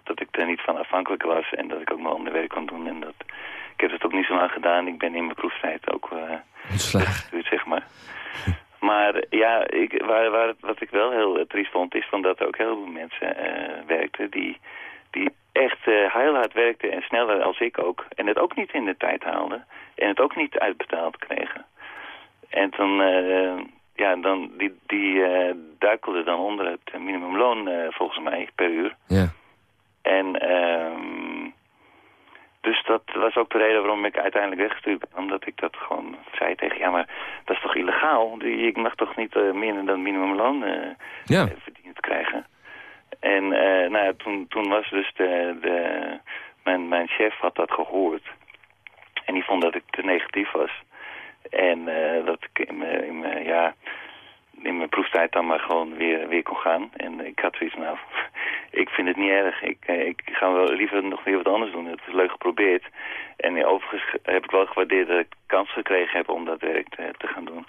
dat ik er niet van afhankelijk was. En dat ik ook mijn ander werk kon doen. En dat, ik heb het ook niet zo lang gedaan. Ik ben in mijn proeftijd ook uh, Ontslagen. zeg maar. Maar ja, ik, waar, waar, wat ik wel heel uh, triest vond, is van dat er ook heel veel mensen uh, werkten die, die echt uh, heel hard werkten en sneller als ik ook. En het ook niet in de tijd haalden. En het ook niet uitbetaald kregen. En uh, ja, dan, die, die uh, duikelden dan onder het minimumloon uh, volgens mij per uur. Ja. En um, dus dat was ook de reden waarom ik uiteindelijk weggestuurd ben. Omdat ik dat gewoon zei tegen, ja maar dat is toch illegaal? Ik mag toch niet uh, meer dan minimumloon uh, ja. verdiend krijgen? En uh, nou ja, toen, toen was dus de, de, mijn, mijn chef had dat gehoord. En die vond dat ik te negatief was. En dat ik in mijn, in mijn, ja, in mijn proeftijd dan maar gewoon weer, weer kon gaan. En ik had zoiets nou, ik vind het niet erg. Ik, ik ga wel liever nog weer wat anders doen. Het is leuk geprobeerd. En overigens heb ik wel gewaardeerd dat ik kans gekregen heb om dat werk te, gaan doen.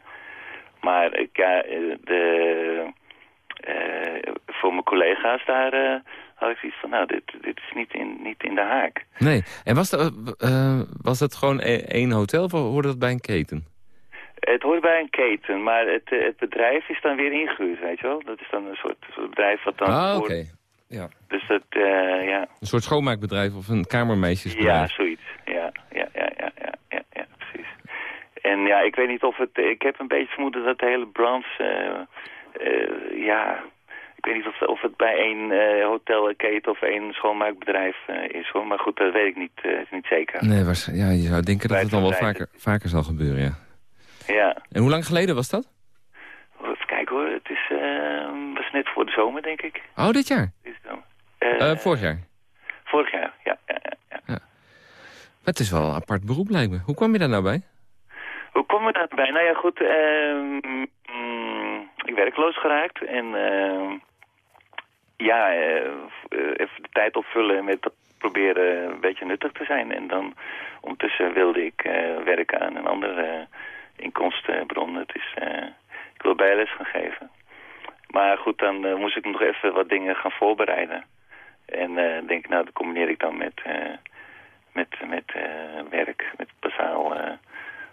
Maar ik, ja, de, uh, voor mijn collega's daar had ik zoiets van, nou, dit, dit is niet in, niet in de haak. Nee, en was dat, was dat gewoon één hotel of hoorde dat bij een keten? Het hoort bij een keten, maar het, het bedrijf is dan weer ingehuurd, weet je wel? Dat is dan een soort, soort bedrijf wat dan... Ah, oké. Okay. Ja. Dus dat, uh, ja... Een soort schoonmaakbedrijf of een kamermeisjesbedrijf? Ja, zoiets. Ja, ja, ja, ja, ja, ja, ja, precies. En ja, ik weet niet of het... Ik heb een beetje vermoeden dat de hele branche... Uh, uh, ja, ik weet niet of, of het bij één hotelketen of één schoonmaakbedrijf is hoor. Maar goed, dat weet ik niet, niet zeker. Nee, was, ja, je zou denken dat het dan wel vaker, vaker zal gebeuren, ja. Ja. En hoe lang geleden was dat? Even kijken hoor, het is, was net voor de zomer denk ik. Oh, dit jaar? Uh, vorig jaar? Vorig jaar, ja. ja. Het is wel een apart beroep lijkt me. Hoe kwam je daar nou bij? Hoe kwam je daarbij? Nou ja, goed, uh, mm, ik werkloos geraakt en uh, ja, even de tijd opvullen met proberen een beetje nuttig te zijn. En dan ondertussen wilde ik werken aan een andere inkomstenbron. Het is, ik wil bijles gaan geven. Maar goed, dan eh, moest ik nog even wat dingen gaan voorbereiden. En eh denk, nou, dat combineer ik dan met, eh, met, met eh, werk, met bazaal eh,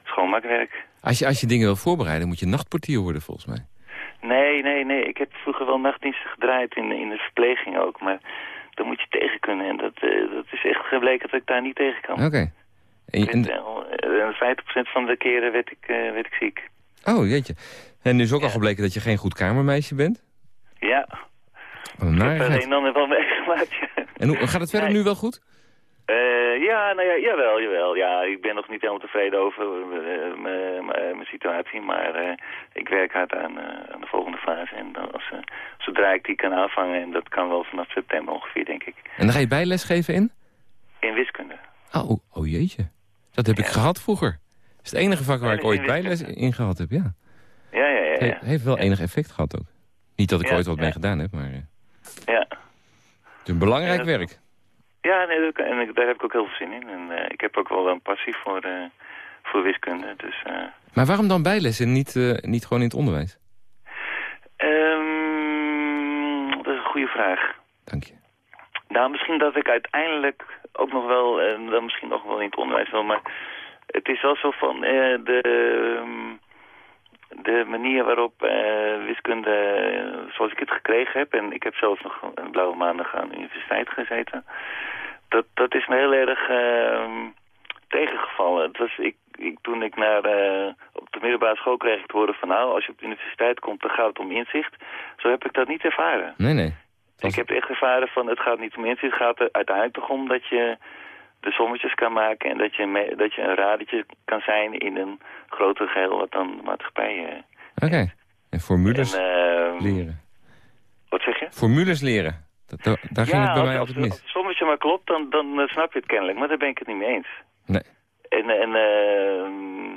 schoonmaakwerk. Als je, als je dingen wil voorbereiden, moet je nachtportier worden volgens mij. Nee, nee, nee. Ik heb vroeger wel nachtdiensten gedraaid in, in de verpleging ook. Maar dan moet je tegen kunnen. En dat, eh, dat is echt gebleken dat ik daar niet tegen kan. Oké. En- En, 50% van de keren werd ik, eh, werd ik ziek. oh, jeetje. En nu is ook al gebleken dat je geen goed kamermeisje bent. Ja, Wat een ik heb er een en ander wel meegemaakt. En hoe, gaat het verder Nee. nu wel goed? Eh, ja, nou ja, jawel, jawel. Ja, ik ben nog niet helemaal tevreden over eh, mijn- situatie, maar eh, ik werk hard aan, eh, aan de volgende fase. En dan als, eh, zodra ik die kan aanvangen, en dat kan wel vanaf september ongeveer, denk ik, En dan ga je bijles geven in? in wiskunde. Oh, oh jeetje. Dat heb ik gehad vroeger. Dat is het enige vak waar ik ooit bijles in gehad heb, ja. Ja, ja, ja. Het heeft wel enig effect gehad ook. Niet dat ik ooit wat mee gedaan heb, maar eh, ja. het is een belangrijk dat- werk. Ja, nee, dat, en daar heb ik ook heel veel zin in. En eh, ik heb ook wel een passie voor, eh, voor wiskunde. Dus, Maar waarom dan bijles en niet, niet gewoon in het onderwijs? ehm, dat is een goede vraag. Dank je. Nou, misschien dat ik uiteindelijk ook nog wel, en dan misschien nog wel in het onderwijs wil, maar het is wel zo van eh, de, de manier waarop eh, wiskunde, eh, zoals ik het gekregen heb, en ik heb zelfs nog een blauwe maandag aan de universiteit gezeten, dat, dat is me heel erg ehm, tegengevallen. Het was, ik, ik, toen ik naar, eh, op de middelbare school kreeg ik te horen van nou, als je op de universiteit komt, dan gaat het om inzicht. Zo heb ik dat niet ervaren. Nee, nee. Ik heb echt ervaren van het gaat niet om inzicht. Het gaat er uiteindelijk toch om dat je de sommetjes kan maken... en dat je, me- dat je een radertje kan zijn in een groter geheel wat dan de maatschappij... eh, Oké. En formules en, ehm, leren. Wat zeg je? Formules leren. Dat, daar ging het bij mij als, altijd mis. Als het sommetje maar klopt, dan, dan eh, snap je het kennelijk. Maar daar ben ik het niet mee eens. Nee. En, en ehm,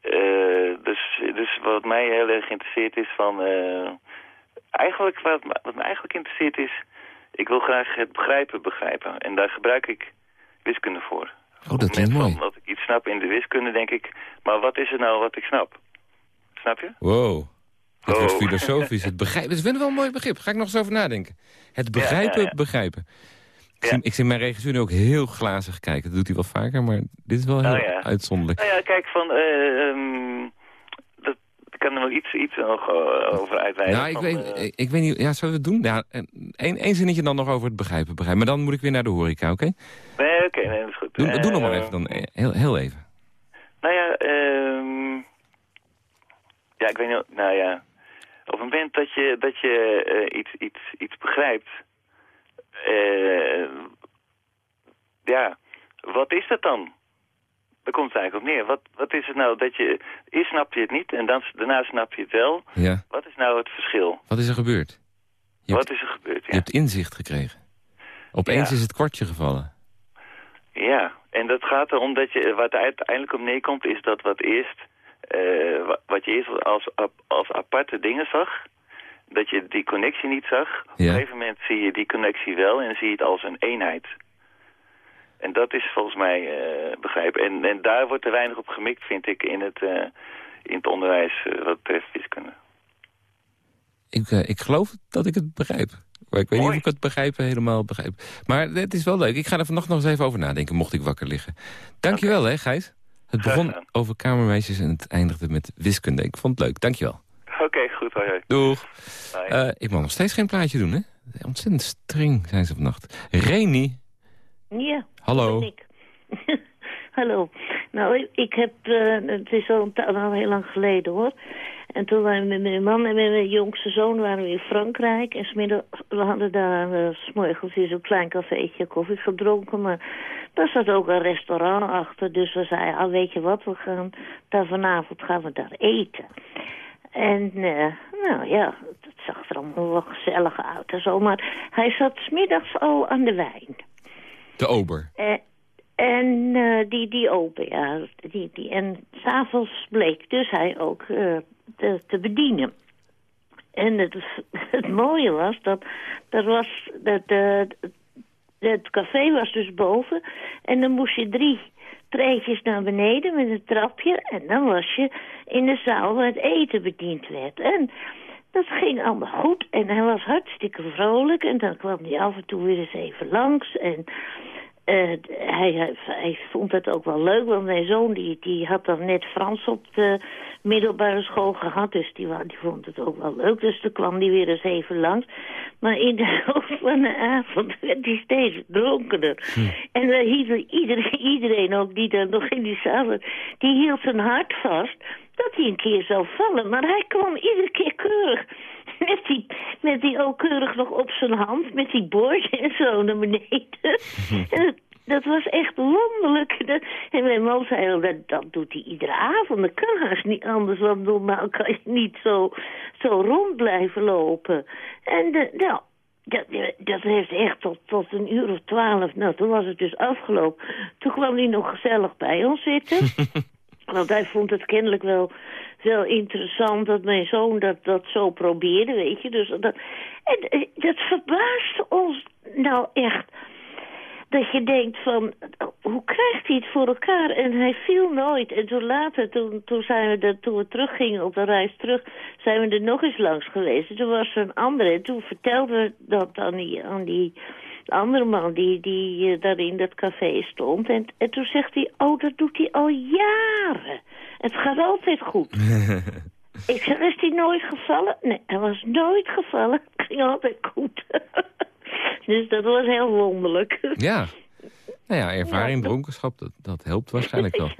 eh, dus, dus wat mij heel erg interesseert is van... eigenlijk, wat, me- wat me eigenlijk interesseert is... Ik wil graag het begrijpen begrijpen. En daar gebruik ik wiskunde voor. Oh, dat klinkt mooi. Als ik iets snap in de wiskunde, denk ik... Maar wat is er nou wat ik snap? Snap je? Wow. Het wordt Oh. filosofisch. Het begrijpen. Het is wel een mooi begrip. Ga ik nog eens over nadenken. Het begrijpen, ja, ja. begrijpen. Ik, zie, ik zie mijn regisseur nu ook heel glazig kijken. Dat doet hij wel vaker, maar dit is wel heel Oh, ja. uitzonderlijk. Nou ja, kijk, van... eh, ehm, dat, kan er nog iets, iets nog eh, over uitweiden. Nou, ik van, weet, eh, ik, weet niet, ja, zullen we het doen? Ja, één één zinnetje dan nog over het begrijpen, begrijpen. Maar dan moet ik weer naar de horeca, oké? Nee, oké, nee, dat is goed. Doe, doe nog maar Eh, even dan, eh, heel, heel even. Nou ja, ehm ja, ik weet niet, nou ja, op het moment dat je, dat je eh, iets, iets, iets begrijpt, eh, ja, wat is dat dan? Daar komt het eigenlijk op neer. Wat, wat is het nou dat je, eerst snap je het niet en dan, daarna snap je het wel. Ja, Wat is nou het verschil? wat is er gebeurd? Je Wat hebt, is er gebeurd? je hebt inzicht gekregen. Opeens Ja. is het kwartje gevallen. Ja, en dat gaat erom dat je, wat er uiteindelijk op neerkomt, is dat wat eerst, eh, wa- wat je eerst als, als aparte dingen zag, dat je die connectie niet zag. Op een gegeven moment zie je die connectie wel en zie je het als een eenheid. En dat is volgens mij begrijpen. En, en daar wordt er weinig op gemikt, vind ik, in het, eh, in het onderwijs eh, wat betreft wiskunde. Ik, ik geloof dat ik het begrijp. Maar ik weet niet of ik het begrijpen helemaal begrijp. Maar het is wel leuk. Ik ga er vannacht nog eens even over nadenken, mocht ik wakker liggen. Dankjewel, hè, Gijs. Het begon over kamermeisjes en het eindigde met wiskunde. Ik vond het leuk. Dankjewel. Oké, goed, hoi hoi. Doeg. Ik mag nog steeds geen plaatje doen, hè? Ontzettend streng zijn ze vannacht. Reni, Ja, hallo. ik. Hallo. Nou, ik, heb, eh, het is al, een al heel lang geleden hoor. En toen waren we met mijn man en met mijn jongste zoon waren we in Frankrijk. En smiddag, we hadden daar uh, smorgens in zo'n klein cafeetje koffie gedronken. Maar daar zat ook een restaurant achter. Dus we zeiden, ah, weet je wat, we gaan daar vanavond gaan we daar eten. En eh, nou ja, het zag er allemaal wel gezellig uit en zo. Maar hij zat smiddags al aan de wijn. De ober. Eh, en eh, die, die open, ja. Die, die, en s'avonds bleek dus hij ook eh, te, te bedienen. En het, het mooie was dat er was dat het café was dus boven en dan moest je drie treetjes naar beneden met een trapje en dan was je in de zaal waar het eten bediend werd. En dat ging allemaal goed en hij was hartstikke vrolijk. En dan kwam hij af en toe weer eens even langs. En uh, hij, hij, vond het ook wel leuk, want mijn zoon die, die had dan net Frans op de middelbare school gehad. Dus die, die vond het ook wel leuk. Dus toen kwam hij weer eens even langs. Maar in de loop van de avond werd hij steeds dronkener. Hm. En dan hield iedereen, iedereen ook die dan nog in die zaal die hield zijn hart vast dat hij een keer zou vallen. Maar hij kwam iedere keer keurig. Met die, met die ook keurig nog op zijn hand, met die bordje en zo naar beneden. en dat, dat was echt wonderlijk. Dat, en mijn man zei al, dat, dat doet hij iedere avond. Dat kan haast niet anders, want normaal kan je niet zo, zo rond blijven lopen. En de, nou, dat, dat heeft echt tot, tot een uur of twaalf. Nou, toen was het dus afgelopen. Toen kwam hij nog gezellig bij ons zitten. Want hij vond het kennelijk wel, wel interessant dat mijn zoon dat, dat zo probeerde, weet je. Dus dat, en eh, dat verbaasde ons nou echt. Dat je denkt van, hoe krijgt hij het voor elkaar? En hij viel nooit. En toen later, toen, toen, zijn we er, toen we teruggingen op de reis terug, zijn we er nog eens langs geweest. En toen was er een andere. En toen vertelden we dat aan die, aan die de andere man die, die uh, daar in dat café stond. En, en toen zegt hij, oh, dat doet hij al jaren. Het gaat altijd goed. ik zeg, is hij nooit gevallen? Nee, hij was nooit gevallen. Het ging altijd goed. dus dat was heel wonderlijk. ja. Nou ja, ervaring, dronkenschap, dat, dat helpt waarschijnlijk wel.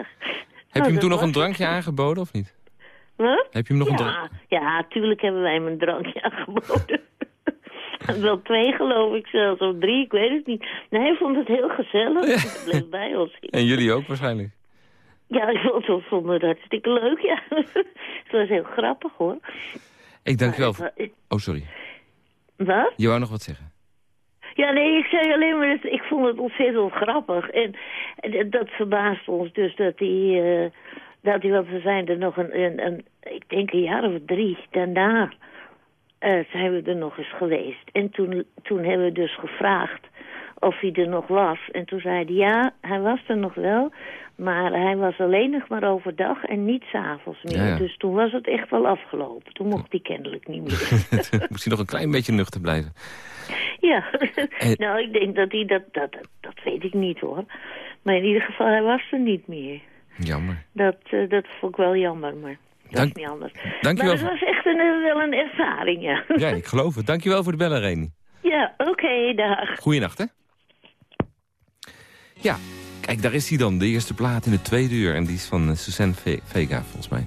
Heb je hem toen nog een drankje aangeboden of niet? Wat? Heb je hem nog een drankje? Ja, tuurlijk hebben wij hem een drankje aangeboden. Wel twee geloof ik zelfs, of drie, ik weet het niet. Nee, hij vond het heel gezellig. Ja. Bleef bij ons. En jullie ook waarschijnlijk? Ja, ik vond, het hartstikke leuk, ja. het was heel grappig, hoor. Ik dank wel voor... Oh, sorry. Wat? Je wou nog wat zeggen? Ja, nee, ik zei alleen maar, dat ik vond het ontzettend grappig. En, dat verbaast ons dus dat hij... Uh, dat hij, want we zijn er nog een, een, een, ik denk een jaar of drie daarna uh, zijn we er nog eens geweest. En toen, toen hebben we dus gevraagd of hij er nog was. En toen zei hij, ja, hij was er nog wel, maar hij was alleen nog maar overdag en niet s'avonds meer. Dus toen was het echt wel afgelopen. Toen mocht hij kennelijk niet meer. Moest hij nog een klein beetje nuchter blijven. Ja, nou, ik denk dat hij dat, dat, dat, weet ik niet hoor. Maar in ieder geval, hij was er niet meer. Jammer. Dat, uh, dat vond ik wel jammer, maar... Dat is niet anders. Dankjewel. Maar het was echt een, wel een ervaring, ja. Ja, ik geloof het. Dankjewel voor de bellen, Reni. Ja, oké, dag. Goeienacht, hè? Ja, kijk, daar is hij dan. De eerste plaat in de tweede uur. En die is van uh, Suzanne Vega, volgens mij.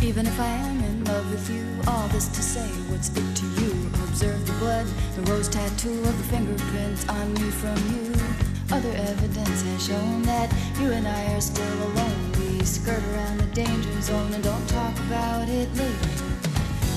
Even if I am in love with you, all this to say, what's it to you? Observe the blood, the rose tattoo of the fingerprints on me from you. Other evidence has shown that you and I are still alone. We skirt around the danger zone and don't talk about it lately.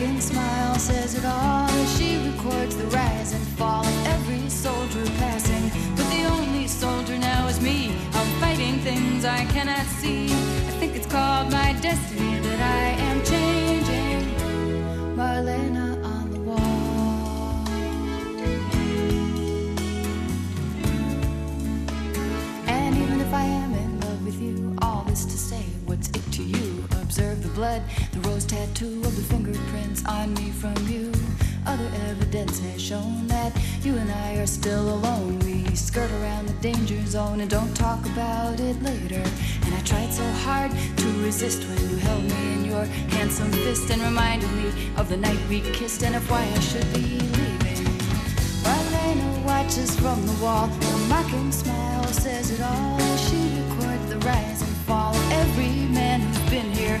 Mocking smile says it all as she records the rise and fall of every soldier passing. But the only soldier now is me. I'm fighting things I cannot see. I think it's called my destiny nose tattoo of the fingerprints on me from you. Other evidence has shown that you and I are still alone. We skirt around the danger zone and don't talk about it later. And I tried so hard to resist when you held me in your handsome fist and reminded me of the night we kissed and of why I should be leaving. Marlena watches from the wall, her mocking smile says it all. She records the rise and fall of every man who's been here,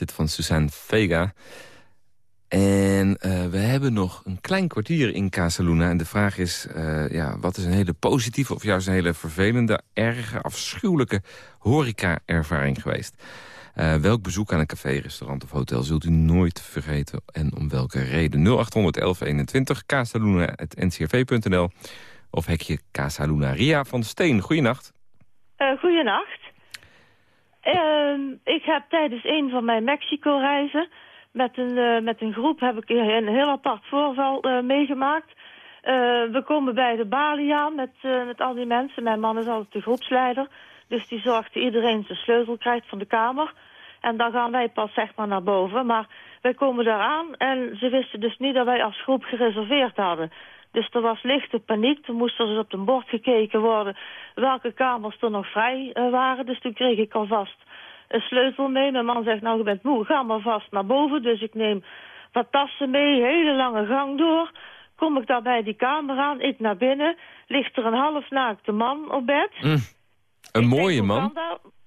dit van Suzanne Vega. En eh, we hebben nog een klein kwartier in Casaluna. En de vraag is, eh, ja, wat is een hele positieve... of juist een hele vervelende, erge, afschuwelijke horeca-ervaring geweest? Eh, welk bezoek aan een café, restaurant of hotel zult u nooit vergeten? En om welke reden? 081121 casaluna.ncrv.nl of hekje Casaluna. Ria van Steen, goeienacht. Uh, goeienacht. Ehm, ik heb tijdens een van mijn Mexico-reizen met een, eh, met een groep heb ik een heel apart voorval eh, meegemaakt. Eh, we komen bij de balie aan met, met al die mensen. Mijn man is altijd de groepsleider. Dus die zorgt dat iedereen zijn sleutel krijgt van de kamer. En dan gaan wij pas zeg maar naar boven. Maar wij komen daar aan en ze wisten dus niet dat wij als groep gereserveerd hadden. Dus er was lichte paniek. Toen moest er dus op een bord gekeken worden welke kamers er nog vrij waren. Dus toen kreeg ik alvast een sleutel mee. Mijn man zegt, nou, je bent moe, ga maar vast naar boven. Dus ik neem wat tassen mee, hele lange gang door. Kom ik daar bij die kamer aan, ik naar binnen. Ligt er een half naakte man op bed. Mm. Een mooie man.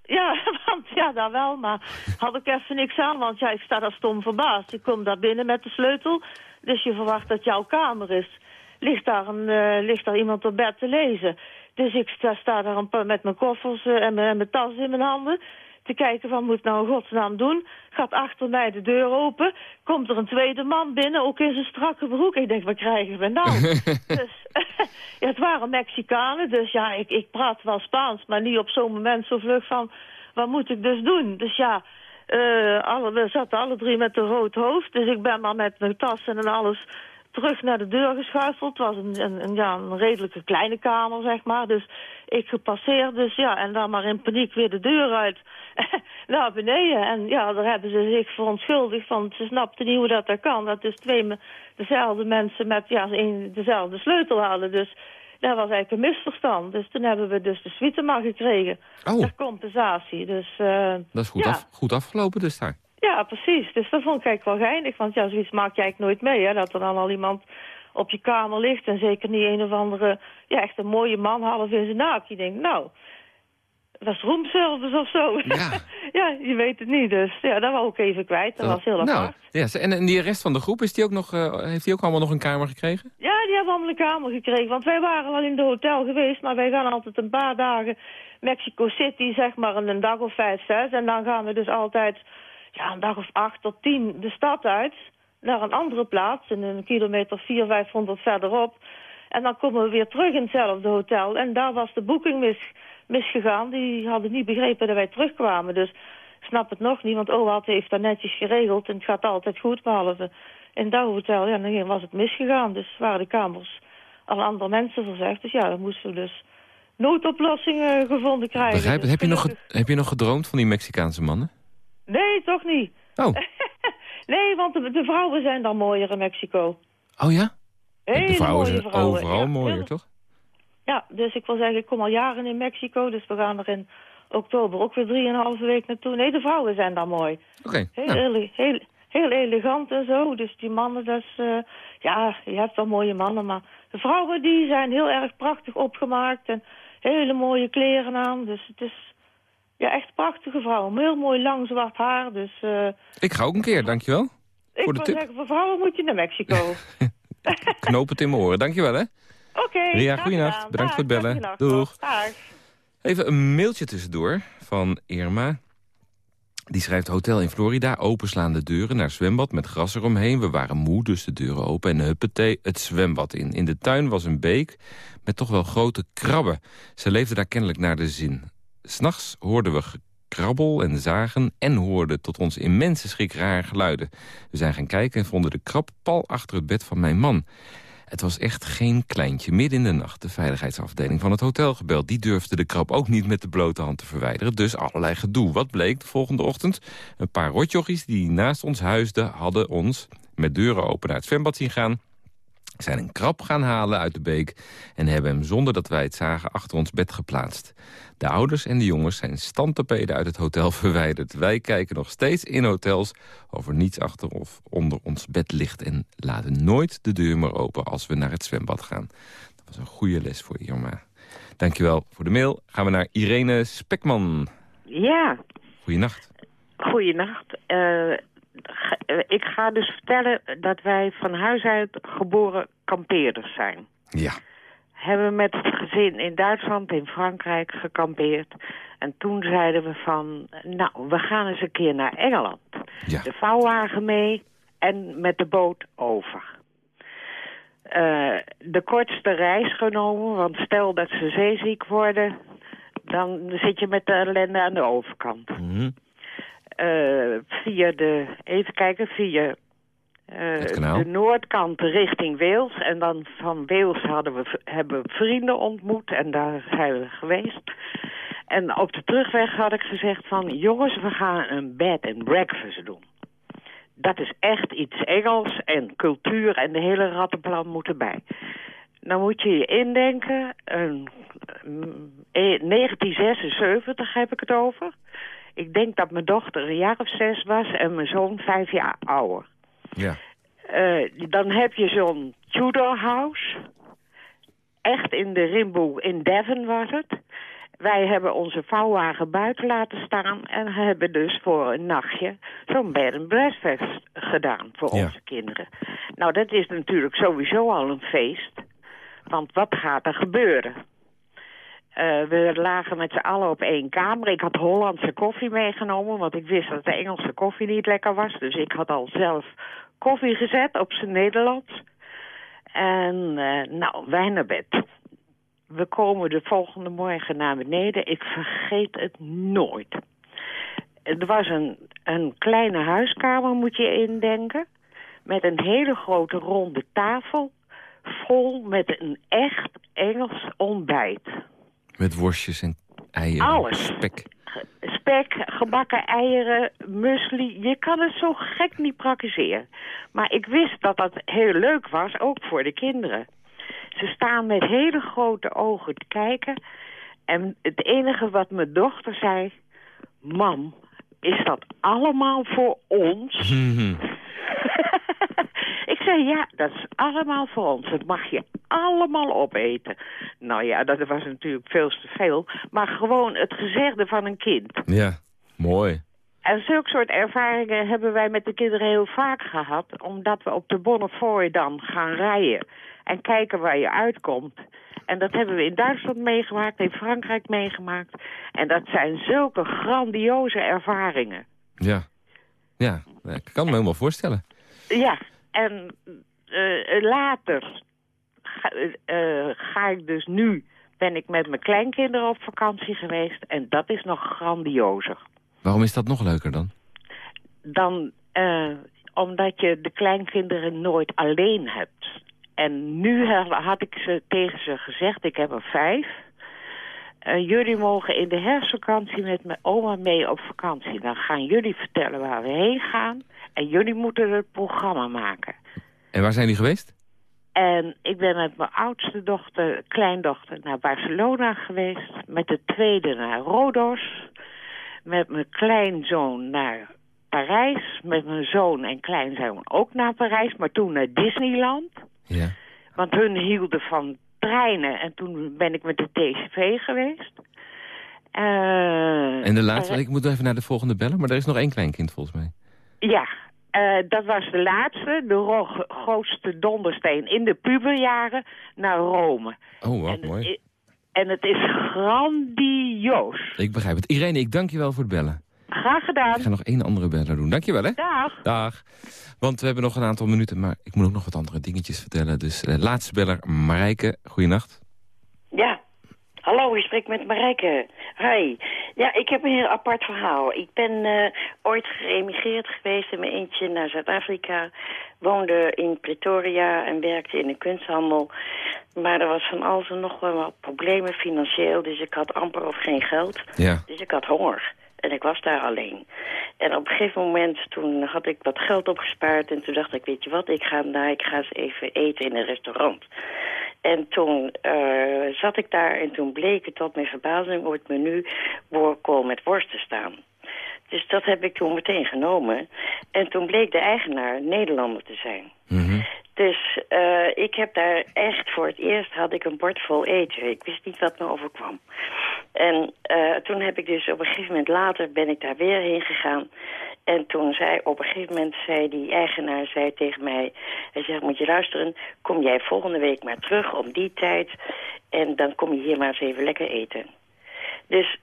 Ja, want ja, daar wel, maar had ik even niks aan, want ja, ik sta daar stom verbaasd. Ik kom daar binnen met de sleutel, dus je verwacht dat jouw kamer is. Ligt daar, een, uh, ligt daar iemand op bed te lezen. Dus ik sta, sta daar een paar met mijn koffers uh, en, mijn, en mijn tas in mijn handen te kijken van moet ik nou in godsnaam doen. Gaat achter mij de deur open. Komt er een tweede man binnen, ook in zijn strakke broek. Ik denk, wat krijgen we nou? dus, ja, het waren Mexicanen, dus ja, ik, ik praat wel Spaans, maar niet op zo'n moment zo vlug van, wat moet ik dus doen? Dus ja, uh, alle, we zaten alle drie met een rood hoofd, dus ik ben maar met mijn tassen en alles terug naar de deur geschuifeld. Het was een, een, een, ja, een redelijke kleine kamer, zeg maar. Dus ik gepasseerd, dus ja, en dan maar in paniek weer de deur uit naar beneden. En ja, daar hebben ze zich verontschuldigd van, ze snapten niet hoe dat er kan. Dat dus twee dezelfde mensen met ja, een, dezelfde sleutel hadden. Dus dat was eigenlijk een misverstand. Dus toen hebben we dus de suite maar gekregen. Oh. Ter compensatie. Dus, uh, dat is goed, ja. af, goed afgelopen dus daar. Ja, precies. Dus dat vond ik eigenlijk wel geinig. Want ja, zoiets maak je eigenlijk nooit mee, hè. Dat er dan al iemand op je kamer ligt. En zeker niet een of andere, ja, echt een mooie man half in zijn naak. Je denkt, nou, dat is roomservice of zo. Ja. ja, je weet het niet. Dus ja, dat was ook even kwijt. Dat, was heel apart. Nou, ja, en, en die rest van de groep, is die ook nog, uh, heeft die ook allemaal nog een kamer gekregen? Ja, die hebben allemaal een kamer gekregen. Want wij waren al in de hotel geweest, maar wij gaan altijd een paar dagen Mexico City, zeg maar, een dag of vijf, zes. En dan gaan we dus altijd ja, een dag of acht tot tien de stad uit. Naar een andere plaats, in een kilometer vier, vijfhonderd verderop. En dan komen we weer terug in hetzelfde hotel. En daar was de boeking mis, misgegaan. Die hadden niet begrepen dat wij terugkwamen. Dus ik snap het nog niet, want OWAT heeft dat netjes geregeld. En het gaat altijd goed, behalve in dat hotel. Ja, dan was het misgegaan. Dus waren de kamers al andere mensen verzegd. Dus ja, dan moesten we dus noodoplossingen gevonden krijgen. Begrijp het. Dus heb, je nog, heb je nog gedroomd van die Mexicaanse mannen? Nee, toch niet. Oh. nee, want de, de, vrouwen zijn dan mooier in Mexico. Oh ja? Hele de vrouwen zijn vrouwen. overal ja, mooier, heel... toch? Ja, dus ik wil zeggen, ik kom al jaren in Mexico, dus we gaan er in oktober ook weer drieënhalve week naartoe. Nee, de vrouwen zijn dan mooi. Oké. Okay, heel, nou. heel, heel, heel, elegant en zo, dus die mannen, dat is, uh, ja, je hebt wel mooie mannen, maar de vrouwen die zijn heel erg prachtig opgemaakt en hele mooie kleren aan, dus het is... Ja, echt prachtige vrouw. Heel mooi lang zwart haar. Dus eh, Ik ga ook een keer, dankjewel. ik Voor de zou tip. zeggen, voor vrouwen moet je naar Mexico. Knoop het in mijn oren. Dankjewel, hè. Oké, Ria, graag goeienacht. Bedankt voor het bellen. Doeg. Dag. Even een mailtje tussendoor van Irma. Die schrijft hotel in Florida, openslaande deuren naar zwembad met gras eromheen. We waren moe, dus de deuren open en huppatee het zwembad in. In de tuin was een beek met toch wel grote krabben. Ze leefden daar kennelijk naar de zin. S'nachts hoorden we gekrabbel en zagen en hoorden tot ons immense schrik rare geluiden. We zijn gaan kijken en vonden de krab pal achter het bed van mijn man. Het was echt geen kleintje. Midden in de nacht de veiligheidsafdeling van het hotel gebeld. Die durfde de krab ook niet met de blote hand te verwijderen. Dus allerlei gedoe. Wat bleek de volgende ochtend? Een paar rotjochies die naast ons huisden... hadden ons met deuren open naar het zwembad zien gaan zijn een krab gaan halen uit de beek... en hebben hem zonder dat wij het zagen achter ons bed geplaatst. De ouders en de jongens zijn standtapeden uit het hotel verwijderd. Wij kijken nog steeds in hotels of er niets achter of onder ons bed ligt... en laten nooit de deur meer open als we naar het zwembad gaan. Dat was een goede les voor Irma. Dankjewel voor de mail. Gaan we naar Irene Spekman. Ja, Goeienacht. goeienacht. Eh, ik ga dus vertellen dat wij van huis uit geboren kampeerders zijn. Ja. Hebben met het gezin in Duitsland, in Frankrijk gekampeerd. En toen zeiden we van, nou, we gaan eens een keer naar Engeland. De vouwwagen mee en met de boot over. Eh, de kortste reis genomen, want stel dat ze zeeziek worden... dan zit je met de ellende aan de overkant. Eh, via de, even kijken, via eh, de noordkant richting Wales. En dan van Wales hadden we, hebben we vrienden ontmoet en daar zijn we geweest. En op de terugweg had ik gezegd van... jongens, we gaan een bed and breakfast doen. Dat is echt iets Engels en cultuur en de hele rattenplan moet erbij. Dan moet je je indenken, een, mm, eh, 1976 heb ik het over. Ik denk dat mijn dochter een jaar of zes was en mijn zoon vijf jaar ouder. Ja. Eh, dan heb je zo'n Tudor house. Echt in de Rimboe, in Devon was het. Wij hebben onze vouwwagen buiten laten staan... en hebben dus voor een nachtje zo'n bed and breakfast gedaan voor Ja. onze kinderen. Nou, dat is natuurlijk sowieso al een feest. Want wat gaat er gebeuren? Eh, we lagen met z'n allen op één kamer. Ik had Hollandse koffie meegenomen, want ik wist dat de Engelse koffie niet lekker was. Dus ik had al zelf koffie gezet op zijn Nederlands. En eh, nou, wij naar bed. We komen de volgende morgen naar beneden. Ik vergeet het nooit. Er was een, een kleine huiskamer, moet je indenken. Met een hele grote ronde tafel. Vol met een echt Engels ontbijt. Met worstjes en eieren. Alles. Spek. Spek, gebakken eieren, muesli. Je kan het zo gek niet praktiseren. Maar ik wist dat dat heel leuk was, ook voor de kinderen. Ze staan met hele grote ogen te kijken. En het enige wat mijn dochter zei... Mam, is dat allemaal voor ons? Ik zei, ja, dat is allemaal voor ons. Dat mag je allemaal opeten. Nou ja, dat was natuurlijk veel te veel. Maar gewoon het gezegde van een kind. Ja, mooi. En zulke soort ervaringen hebben wij met de kinderen heel vaak gehad. Omdat we op de Bonnefoy dan gaan rijden. En kijken waar je uitkomt. En dat hebben we in Duitsland meegemaakt, in Frankrijk meegemaakt. En dat zijn zulke grandioze ervaringen. Ja. Ja, ik kan me helemaal voorstellen. Ja, en eh, later ga, eh, ga ik dus nu... ben ik met mijn kleinkinderen op vakantie geweest. En dat is nog grandiozer. Waarom is dat nog leuker dan? Dan eh, omdat je de kleinkinderen nooit alleen hebt. En nu ha- had ik ze tegen ze gezegd, ik heb er vijf... Jullie mogen in de herfstvakantie met mijn oma mee op vakantie. Dan gaan jullie vertellen waar we heen gaan. En jullie moeten het programma maken. En waar zijn die geweest? En ik ben met mijn oudste dochter, kleindochter, naar Barcelona geweest. Met de tweede naar Rodos. Met mijn kleinzoon naar Parijs. Met mijn zoon en kleinzoon ook naar Parijs. Maar toen naar Disneyland. Ja. Want hun hielden van treinen. En toen ben ik met de TCV geweest. Eh, En de laatste, ik moet even naar de volgende bellen, maar er is nog één kleinkind volgens mij. Ja, eh, dat was de laatste, de ro- grootste dondersteen in de puberjaren naar Rome. Oh, wat mooi. En het is grandioos. Ik begrijp het. Irene, ik dank je wel voor het bellen. Graag gedaan. Ik ga nog één andere beller doen. Dank je wel, hè? Dag. Dag. Want we hebben nog een aantal minuten, maar ik moet ook nog wat andere dingetjes vertellen. Dus eh, laatste beller, Marijke. Goeienacht. Hallo, ik spreek met Marijke. Hi. Ja, ik heb een heel apart verhaal. Ik ben eh, ooit geëmigreerd geweest in mijn eentje naar Zuid-Afrika. Woonde in Pretoria en werkte in de kunsthandel. Maar er was van alles en nog wel wat problemen financieel. Dus ik had amper of geen geld. Ja. Dus ik had honger. En ik was daar alleen. En op een gegeven moment, toen had ik wat geld opgespaard. En toen dacht ik, weet je wat, ik ga daar, ik ga eens even eten in een restaurant. En toen eh, zat ik daar en toen bleek het tot mijn verbazing op het menu boerenkool met worst te staan. Dus dat heb ik toen meteen genomen. En toen bleek de eigenaar Nederlander te zijn. Dus eh, ik heb daar echt voor het eerst had ik een bord vol eten. Ik wist niet wat me overkwam. En eh, toen heb ik dus op een gegeven moment later ben ik daar weer heen gegaan. En toen zei op een gegeven moment zei die eigenaar zei tegen mij... Hij zegt, moet je luisteren, kom jij volgende week maar terug om die tijd... en dan kom je hier maar eens even lekker eten. Dus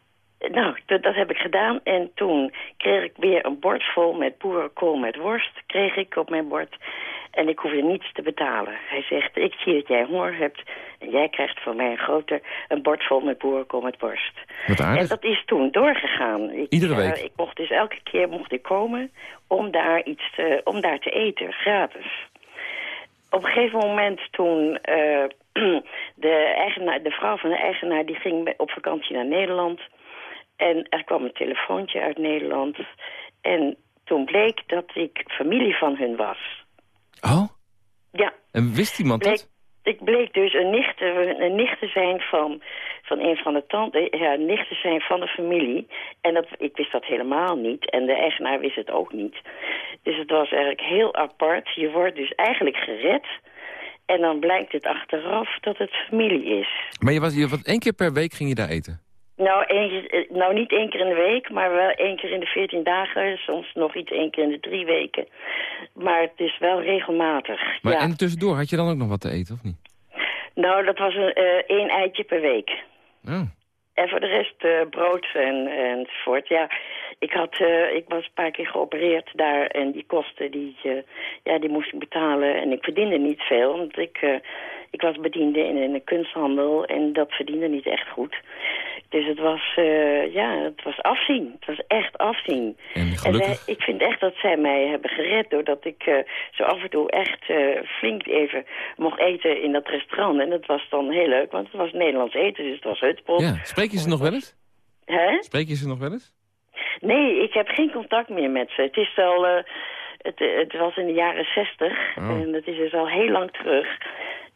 nou, dat, dat heb ik gedaan. En toen kreeg ik weer een bord vol met boerenkool met worst. Kreeg ik op mijn bord. En ik hoefde niets te betalen. Hij zegt, ik zie dat jij honger hebt. En jij krijgt van mij een grote een bord vol met boerenkool met worst. Wat aardig. En dat is toen doorgegaan. Ik, Iedere eh, week? ik mocht dus elke keer mocht ik komen om daar iets te, om daar te eten, gratis. Op een gegeven moment toen eh, de, eigenaar, de vrouw van de eigenaar die ging op vakantie naar Nederland. En er kwam een telefoontje uit Nederland. En toen bleek dat ik familie van hun was. Ja. En wist iemand bleek, dat? Ik bleek dus een nicht, te- een nicht te zijn van, van een van de tanten, ja, een nicht te zijn van de familie. En dat, ik wist dat helemaal niet. En de eigenaar wist het ook niet. Dus het was eigenlijk heel apart. Je wordt dus eigenlijk gered. En dan blijkt het achteraf dat het familie is. Maar je was, je was één keer per week ging je daar eten? Nou, één, eh, nou, niet één keer in de week, maar wel één keer in de veertien dagen. Soms nog iets één keer in de drie weken. Maar het is wel regelmatig. Maar ja. en tussendoor had je dan ook nog wat te eten, of niet? Nou, dat was een, eh, één eitje per week. Oh. En voor de rest eh, brood en, enzovoort. Ja, ik, had, eh, ik was een paar keer geopereerd daar en die kosten die, ja, die moest ik betalen. En ik verdiende niet veel, want ik, ik was bediende in, een kunsthandel en dat verdiende niet echt goed. Dus het was, eh, ja, het was afzien. Het was echt afzien. En ik vind echt dat zij mij hebben gered... doordat ik eh, zo af en toe echt eh, flink even mocht eten in dat restaurant. En dat was dan heel leuk, want het was Nederlands eten, dus het was hutspot. Ja. Spreek je ze nog wel eens? Hè? Spreek je ze nog wel eens? Nee, ik heb geen contact meer met ze. Het is al... het, het was in de jaren zestig Oh. en dat is dus al heel lang terug.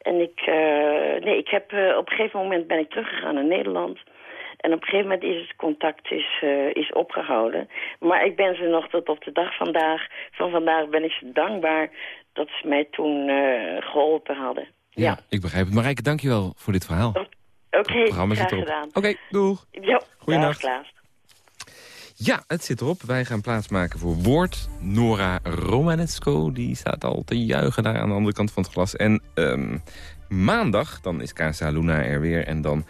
En ik, eh, nee, ik heb, eh, op een gegeven moment ben ik teruggegaan naar Nederland. En op een gegeven moment is het contact is, eh, is opgehouden. Maar ik ben ze nog tot op de dag vandaag, van vandaag ben ik ze dankbaar dat ze mij toen eh, geholpen hadden. Ja. Ik begrijp het. Marijke, dankjewel voor dit verhaal. Oké, programma graag gedaan. Oké, doeg. Jo, Goeienacht. dag, Klaas. Ja, het zit erop. Wij gaan plaatsmaken voor Woord. Nora Romanesco, die staat al te juichen daar aan de andere kant van het glas. En ehm, maandag, dan is Casa Luna er weer. En dan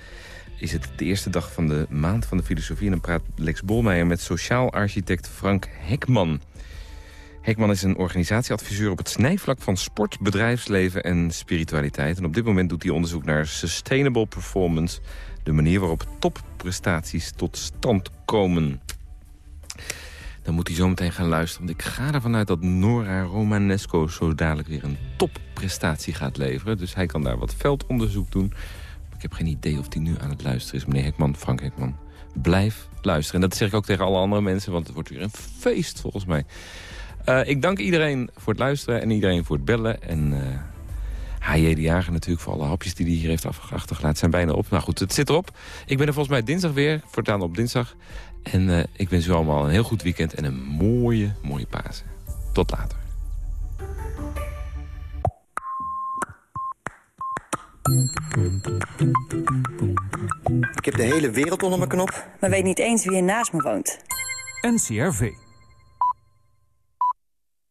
is het de eerste dag van de maand van de filosofie. En dan praat Lex Bolmeijer met sociaal architect Frank Hekman. Hekman is een organisatieadviseur op het snijvlak van sport, bedrijfsleven en spiritualiteit. En op dit moment doet hij onderzoek naar sustainable performance. De manier waarop topprestaties tot stand komen. Dan moet hij zo meteen gaan luisteren. Want ik ga ervan uit dat Nora Romanesco zo dadelijk weer een topprestatie gaat leveren. Dus hij kan daar wat veldonderzoek doen. Ik heb geen idee of hij nu aan het luisteren is. Meneer Hekman, Frank Hekman, blijf luisteren. En dat zeg ik ook tegen alle andere mensen, want het wordt weer een feest volgens mij. Eh, ik dank iedereen voor het luisteren en iedereen voor het bellen. En eh H.J. de Jager natuurlijk voor alle hapjes die hij hier heeft achtergelaten. zijn bijna op. Nou goed, het zit erop. Ik ben er volgens mij dinsdag weer, voortaan op dinsdag. En eh, ik wens u allemaal een heel goed weekend en een mooie, mooie Pasen. Tot later. Ik heb de hele wereld onder mijn knop. Maar weet niet eens wie er naast me woont. NCRV.